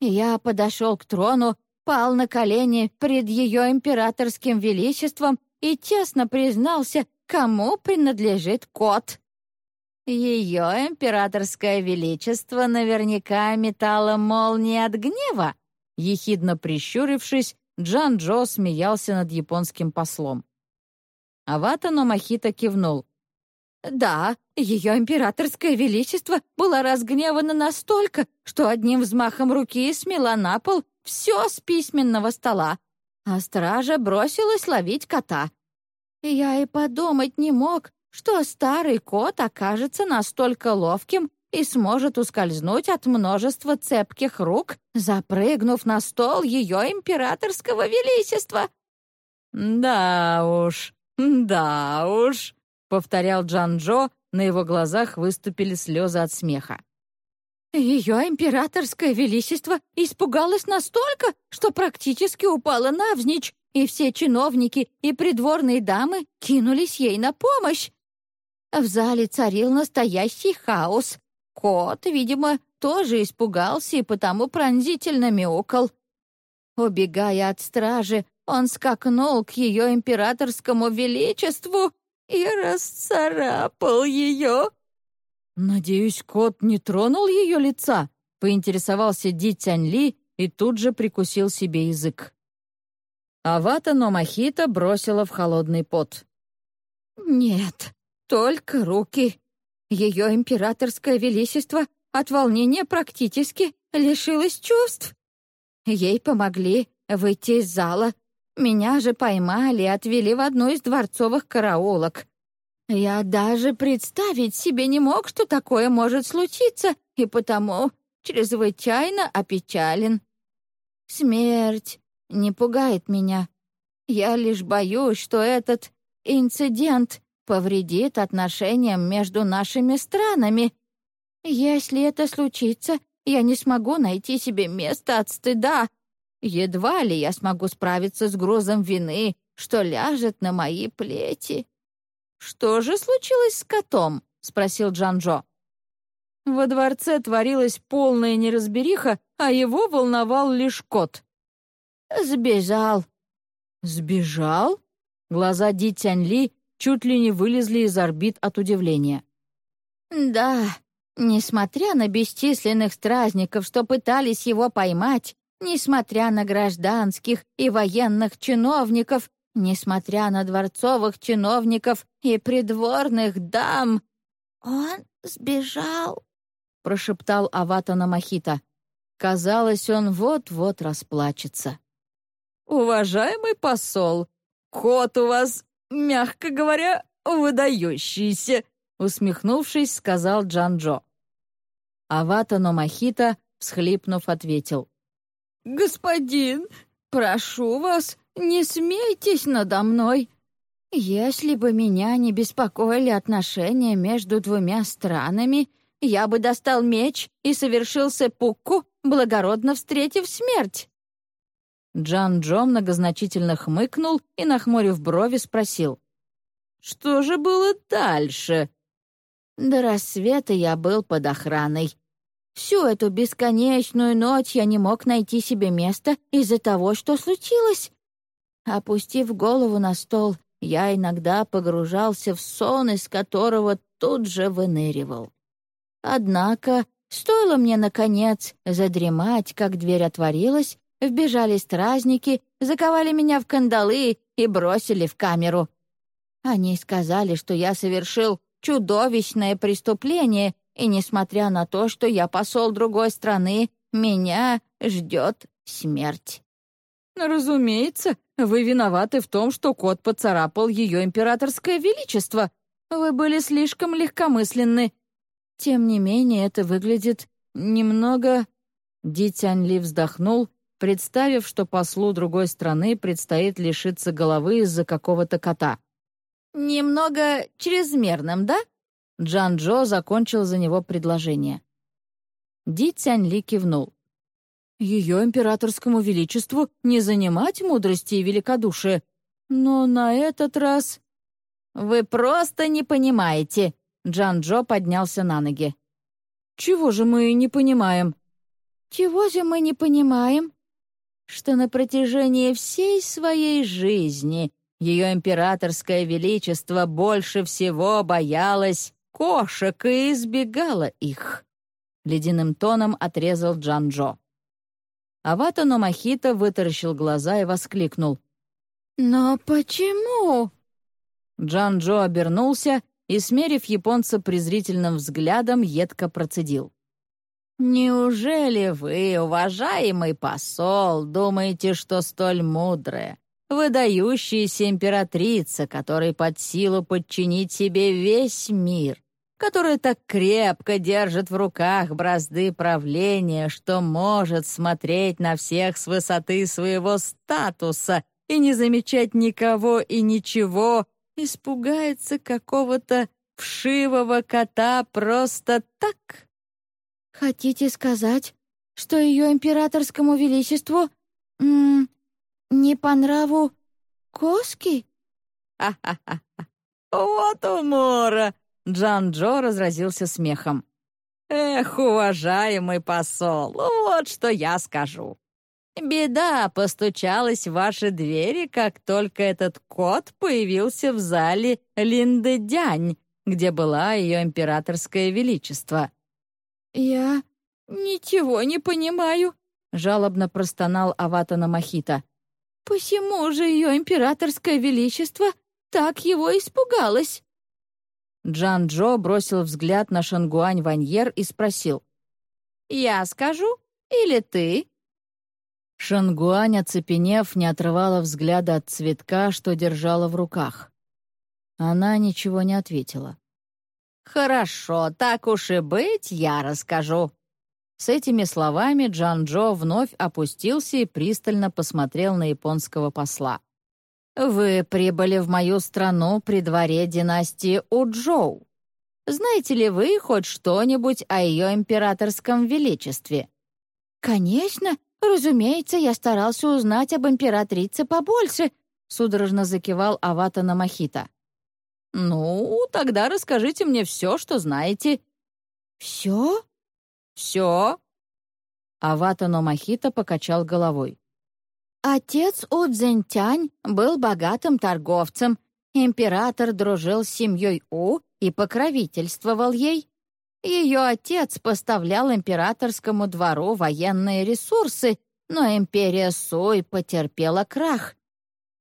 Я подошел к трону, пал на колени пред ее императорским величеством и честно признался, кому принадлежит кот. Ее императорское величество наверняка метало молнии от гнева. Ехидно прищурившись, Джан Джо смеялся над японским послом. Авата Номахита кивнул. «Да, ее императорское величество было разгневано настолько, что одним взмахом руки смела на пол все с письменного стола, а стража бросилась ловить кота. Я и подумать не мог, что старый кот окажется настолько ловким и сможет ускользнуть от множества цепких рук, запрыгнув на стол ее императорского величества. «Да уж, да уж», — повторял Джан-Джо, на его глазах выступили слезы от смеха. Ее императорское величество испугалось настолько, что практически упала навзничь, и все чиновники и придворные дамы кинулись ей на помощь. В зале царил настоящий хаос. Кот, видимо, тоже испугался и потому пронзительно мяукал. Убегая от стражи, он скакнул к ее императорскому величеству и расцарапал ее. «Надеюсь, кот не тронул ее лица?» — поинтересовался Ди Тянь Ли и тут же прикусил себе язык. Авата Номахита бросила в холодный пот. «Нет, только руки. Ее императорское величество от волнения практически лишилось чувств. Ей помогли выйти из зала. Меня же поймали и отвели в одну из дворцовых караулок. Я даже представить себе не мог, что такое может случиться, и потому чрезвычайно опечален. Смерть не пугает меня. Я лишь боюсь, что этот инцидент повредит отношениям между нашими странами. Если это случится, я не смогу найти себе место от стыда. Едва ли я смогу справиться с грузом вины, что ляжет на мои плети». «Что же случилось с котом?» — спросил Джанжо. Во дворце творилась полная неразбериха, а его волновал лишь кот. «Сбежал». «Сбежал?» Глаза Ди Тянь чуть ли не вылезли из орбит от удивления. «Да, несмотря на бесчисленных стражников, что пытались его поймать, несмотря на гражданских и военных чиновников, несмотря на дворцовых чиновников и придворных дам, он сбежал», — прошептал Аватана Махита. Казалось, он вот-вот расплачется. «Уважаемый посол, кот у вас мягко говоря, выдающийся», — усмехнувшись, сказал Джанжо. Авата Номахита, всхлипнув, ответил. «Господин, прошу вас, не смейтесь надо мной. Если бы меня не беспокоили отношения между двумя странами, я бы достал меч и совершил сепукку, благородно встретив смерть». Джан Джо многозначительно хмыкнул и, нахмурив брови, спросил. «Что же было дальше?» До рассвета я был под охраной. Всю эту бесконечную ночь я не мог найти себе места из-за того, что случилось. Опустив голову на стол, я иногда погружался в сон, из которого тут же выныривал. Однако, стоило мне, наконец, задремать, как дверь отворилась, Вбежали стражники, заковали меня в кандалы и бросили в камеру. Они сказали, что я совершил чудовищное преступление, и несмотря на то, что я посол другой страны, меня ждет смерть». «Разумеется, вы виноваты в том, что кот поцарапал ее императорское величество. Вы были слишком легкомысленны. Тем не менее, это выглядит немного...» Ди Тяньли вздохнул, представив, что послу другой страны предстоит лишиться головы из-за какого-то кота. «Немного чрезмерным, да?» Джан Джо закончил за него предложение. Ди Цянь кивнул. «Ее императорскому величеству не занимать мудрости и великодушия, но на этот раз...» «Вы просто не понимаете!» Джан Джо поднялся на ноги. «Чего же мы не понимаем?» «Чего же мы не понимаем?» «Что на протяжении всей своей жизни ее императорское величество больше всего боялось кошек и избегала их. Ледяным тоном отрезал Джанжо. Авата Номахита вытаращил глаза и воскликнул. «Но почему?» Джанжо обернулся и, смерив японца презрительным взглядом, едко процедил. «Неужели вы, уважаемый посол, думаете, что столь мудрая, выдающаяся императрица, которой под силу подчинить себе весь мир, которая так крепко держит в руках бразды правления, что может смотреть на всех с высоты своего статуса и не замечать никого и ничего, испугается какого-то вшивого кота просто так? Хотите сказать, что ее императорскому величеству м -м, не по нраву коски? Ха-ха-ха! Вот умора! Джан Джо разразился смехом. «Эх, уважаемый посол, вот что я скажу. Беда постучалась в ваши двери, как только этот кот появился в зале Линды Дянь, где была ее императорское величество». «Я ничего не понимаю», — жалобно простонал Аватана Махита. «Почему же ее императорское величество так его испугалось?» Джан Джо бросил взгляд на Шангуань Ваньер и спросил. «Я скажу или ты?» Шангуань, оцепенев, не отрывала взгляда от цветка, что держала в руках. Она ничего не ответила. «Хорошо, так уж и быть, я расскажу». С этими словами Джан Джо вновь опустился и пристально посмотрел на японского посла. «Вы прибыли в мою страну при дворе династии Уджоу. Знаете ли вы хоть что-нибудь о ее императорском величестве?» «Конечно, разумеется, я старался узнать об императрице побольше», судорожно закивал Авата Намахита. «Ну, тогда расскажите мне все, что знаете». «Все?» «Все». Авата Номахита покачал головой. Отец У Цзэньтянь был богатым торговцем. Император дружил с семьей У и покровительствовал ей. Ее отец поставлял императорскому двору военные ресурсы, но империя Суй потерпела крах.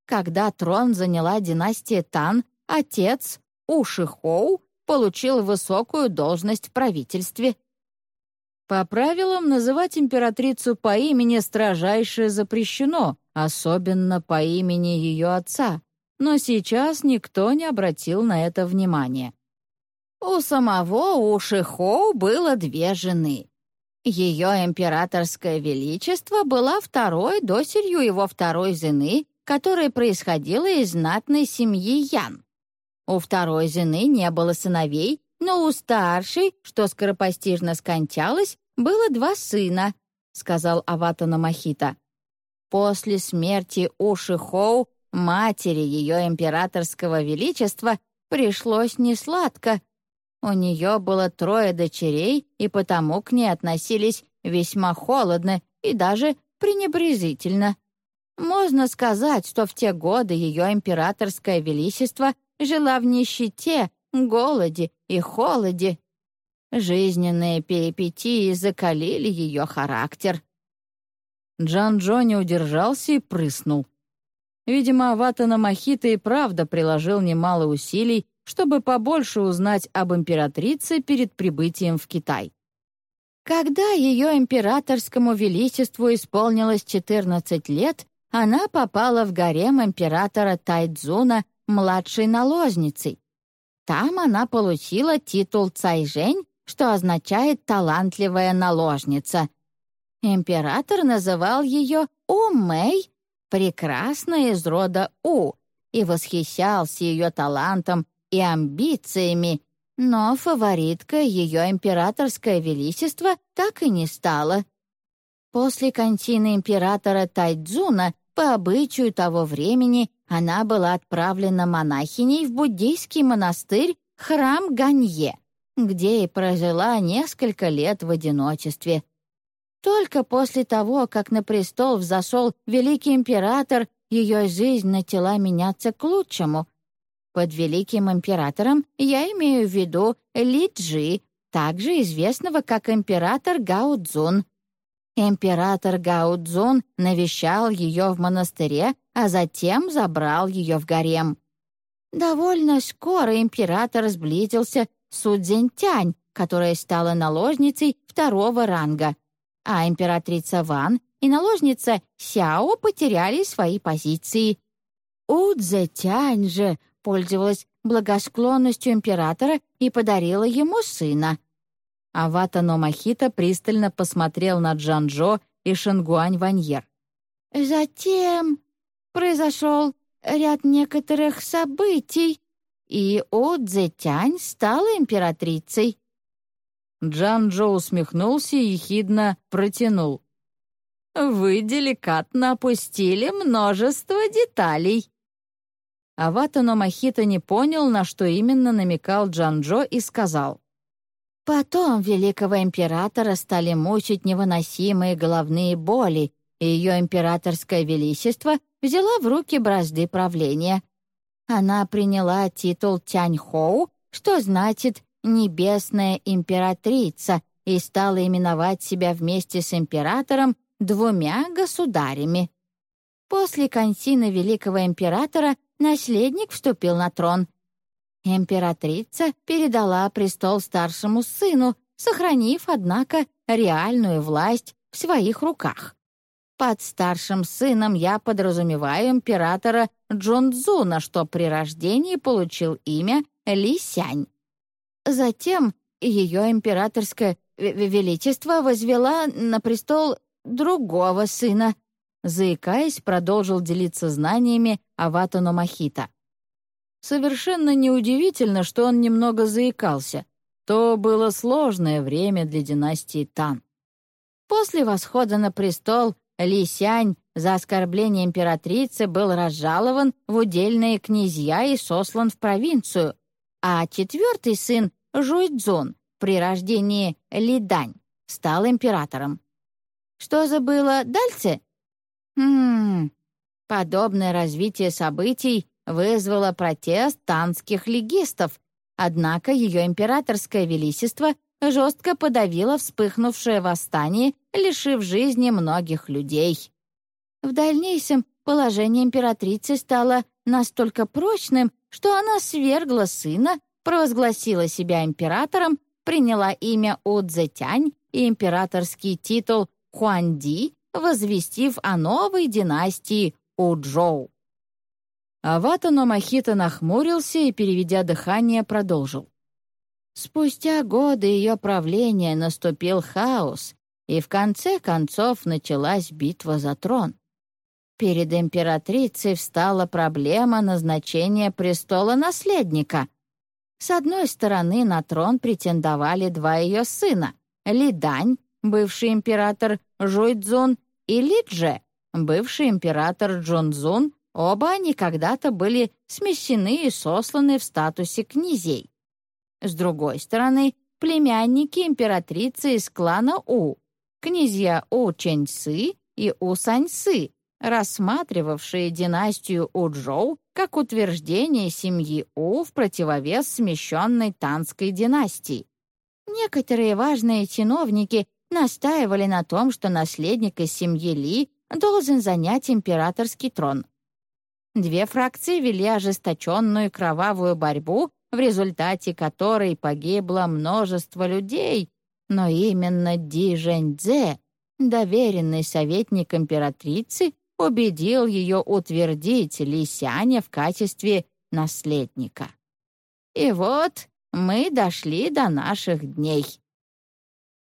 Когда трон заняла династия Тан, отец У Шихоу получил высокую должность в правительстве. По правилам, называть императрицу по имени строжайше запрещено, особенно по имени ее отца, но сейчас никто не обратил на это внимания. У самого Ушихоу было две жены. Ее императорское величество была второй дочерью его второй жены, которая происходила из знатной семьи Ян. У второй жены не было сыновей, но у старшей, что скоропостижно скончалась, было два сына, сказал Аватана Махита. После смерти Уши Хоу, матери ее императорского величества, пришлось несладко. У нее было трое дочерей, и потому к ней относились весьма холодно и даже пренебрежительно. Можно сказать, что в те годы ее императорское величество жила в нищете, голоде и холоде. Жизненные перипетии закалили ее характер. Джан Джо не удержался и прыснул. Видимо, Ватана Махита и правда приложил немало усилий, чтобы побольше узнать об императрице перед прибытием в Китай. Когда ее императорскому величеству исполнилось 14 лет, она попала в гарем императора Тайдзуна младшей наложницей. Там она получила титул Цайжень, что означает «талантливая наложница». Император называл ее Умэй, прекрасная из рода У, и восхищался ее талантом и амбициями, но фаворитка ее императорское величество так и не стала. После кончины императора Тайдзуна по обычаю того времени она была отправлена монахиней в буддийский монастырь храм Ганье, где и прожила несколько лет в одиночестве. Только после того, как на престол взошел великий император, ее жизнь начала меняться к лучшему. Под великим императором я имею в виду Ли Джи, также известного как император Гао Цзун. Император Гао Цзун навещал ее в монастыре, а затем забрал ее в гарем. Довольно скоро император сблизился с Удзинтянь, которая стала наложницей второго ранга, а императрица Ван и наложница Сяо потеряли свои позиции. Удзетянь же пользовалась благосклонностью императора и подарила ему сына. Авата Номахита пристально посмотрел на Джанжо и Шангуань Ваньер. Затем произошел ряд некоторых событий, и О Цзэтянь стала императрицей. Джанжо усмехнулся и ехидно протянул. «Вы деликатно опустили множество деталей». Авата Номахита не понял, на что именно намекал Джанжо, и сказал. Потом великого императора стали мучить невыносимые головные боли, и ее императорское величество взяла в руки бразды правления. Она приняла титул Тяньхоу, что значит «небесная императрица», и стала именовать себя вместе с императором двумя государями. После кончины великого императора наследник вступил на трон, Императрица передала престол старшему сыну, сохранив, однако, реальную власть в своих руках. Под старшим сыном я подразумеваю императора Джунцзуна, что при рождении получил имя Ли Сянь. Затем ее императорское величество возвела на престол другого сына. Заикаясь, продолжил делиться знаниями Аватану Махита. Совершенно неудивительно, что он немного заикался. То было сложное время для династии Тан. После восхода на престол Ли Сянь за оскорбление императрицы был разжалован в удельные князья и сослан в провинцию, а четвертый сын Жуйцзун при рождении Ли Дань стал императором. Что же было дальше? Хм, подобное развитие событий вызвала протест танских легистов, однако ее императорское величество жестко подавило вспыхнувшее восстание, лишив жизни многих людей. В дальнейшем положение императрицы стало настолько прочным, что она свергла сына, провозгласила себя императором, приняла имя Удзетянь и императорский титул Хуанди, возвестив о новой династии Уджоу. Авата Номахита нахмурился и, переведя дыхание, продолжил. Спустя годы ее правления наступил хаос, и в конце концов началась битва за трон. Перед императрицей встала проблема назначения престола наследника. С одной стороны, на трон претендовали два ее сына — Лидань, бывший император Жуйцзун, и Лидже, бывший император Джунцзун, Оба они когда-то были смещены и сосланы в статусе князей. С другой стороны, племянники императрицы из клана У, князья У Чэньцы и У Саньцы, рассматривавшие династию Уджоу как утверждение семьи У в противовес смещенной Танской династии. Некоторые важные чиновники настаивали на том, что наследник из семьи Ли должен занять императорский трон. Две фракции вели ожесточенную кровавую борьбу в результате которой погибло множество людей, но именно Ди Жэньцзе, доверенный советник императрицы, убедил ее утвердить Лисяня в качестве наследника. И вот мы дошли до наших дней.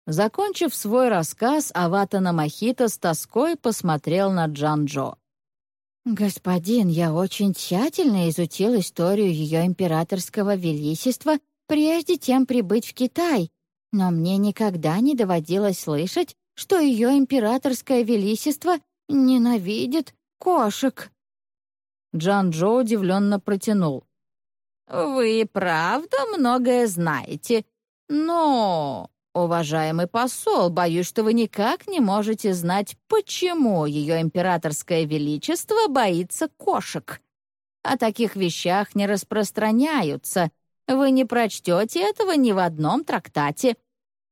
Закончив свой рассказ, Аватана Махита с тоской посмотрел на Джанжо. «Господин, я очень тщательно изучил историю ее императорского величества, прежде чем прибыть в Китай, но мне никогда не доводилось слышать, что ее императорское величество ненавидит кошек». Джан-Джо удивленно протянул. «Вы правда многое знаете, но «Уважаемый посол, боюсь, что вы никак не можете знать, почему ее императорское величество боится кошек. О таких вещах не распространяются. Вы не прочтете этого ни в одном трактате.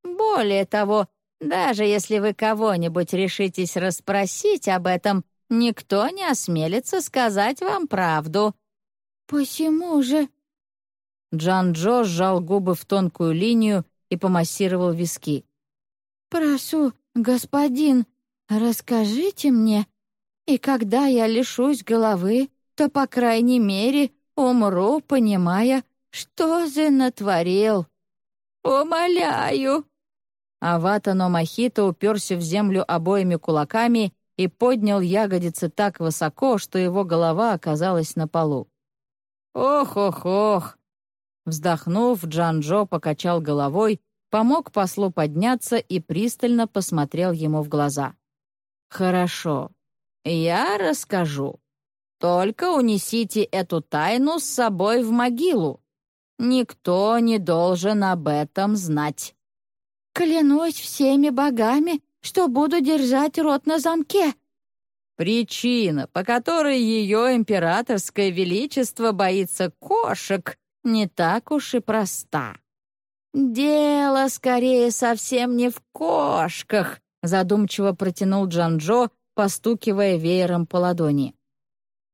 Более того, даже если вы кого-нибудь решитесь расспросить об этом, никто не осмелится сказать вам правду». «Почему же?» Джан-Джо сжал губы в тонкую линию и помассировал виски. «Прошу, господин, расскажите мне, и когда я лишусь головы, то, по крайней мере, умру, понимая, что же натворил. Умоляю!» Авата Номахита уперся в землю обоими кулаками и поднял ягодицы так высоко, что его голова оказалась на полу. «Ох-ох-ох!» Вздохнув, Джанжо покачал головой, помог послу подняться и пристально посмотрел ему в глаза. «Хорошо, я расскажу. Только унесите эту тайну с собой в могилу. Никто не должен об этом знать». «Клянусь всеми богами, что буду держать рот на замке», Причина, по которой ее императорское величество боится кошек, не так уж и проста. «Дело скорее совсем не в кошках», — задумчиво протянул Джанжо, постукивая веером по ладони.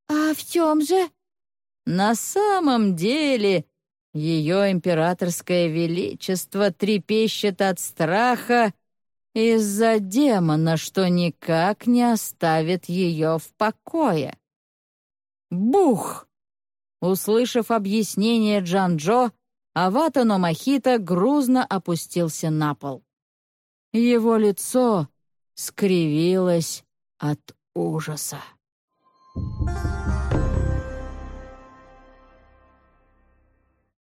«А в чем же?» «На самом деле ее императорское величество трепещет от страха из-за демона, что никак не оставит ее в покое». Бух! Услышав объяснение Джанжо, Авата Номахита грузно опустился на пол. Его лицо скривилось от ужаса. Thank.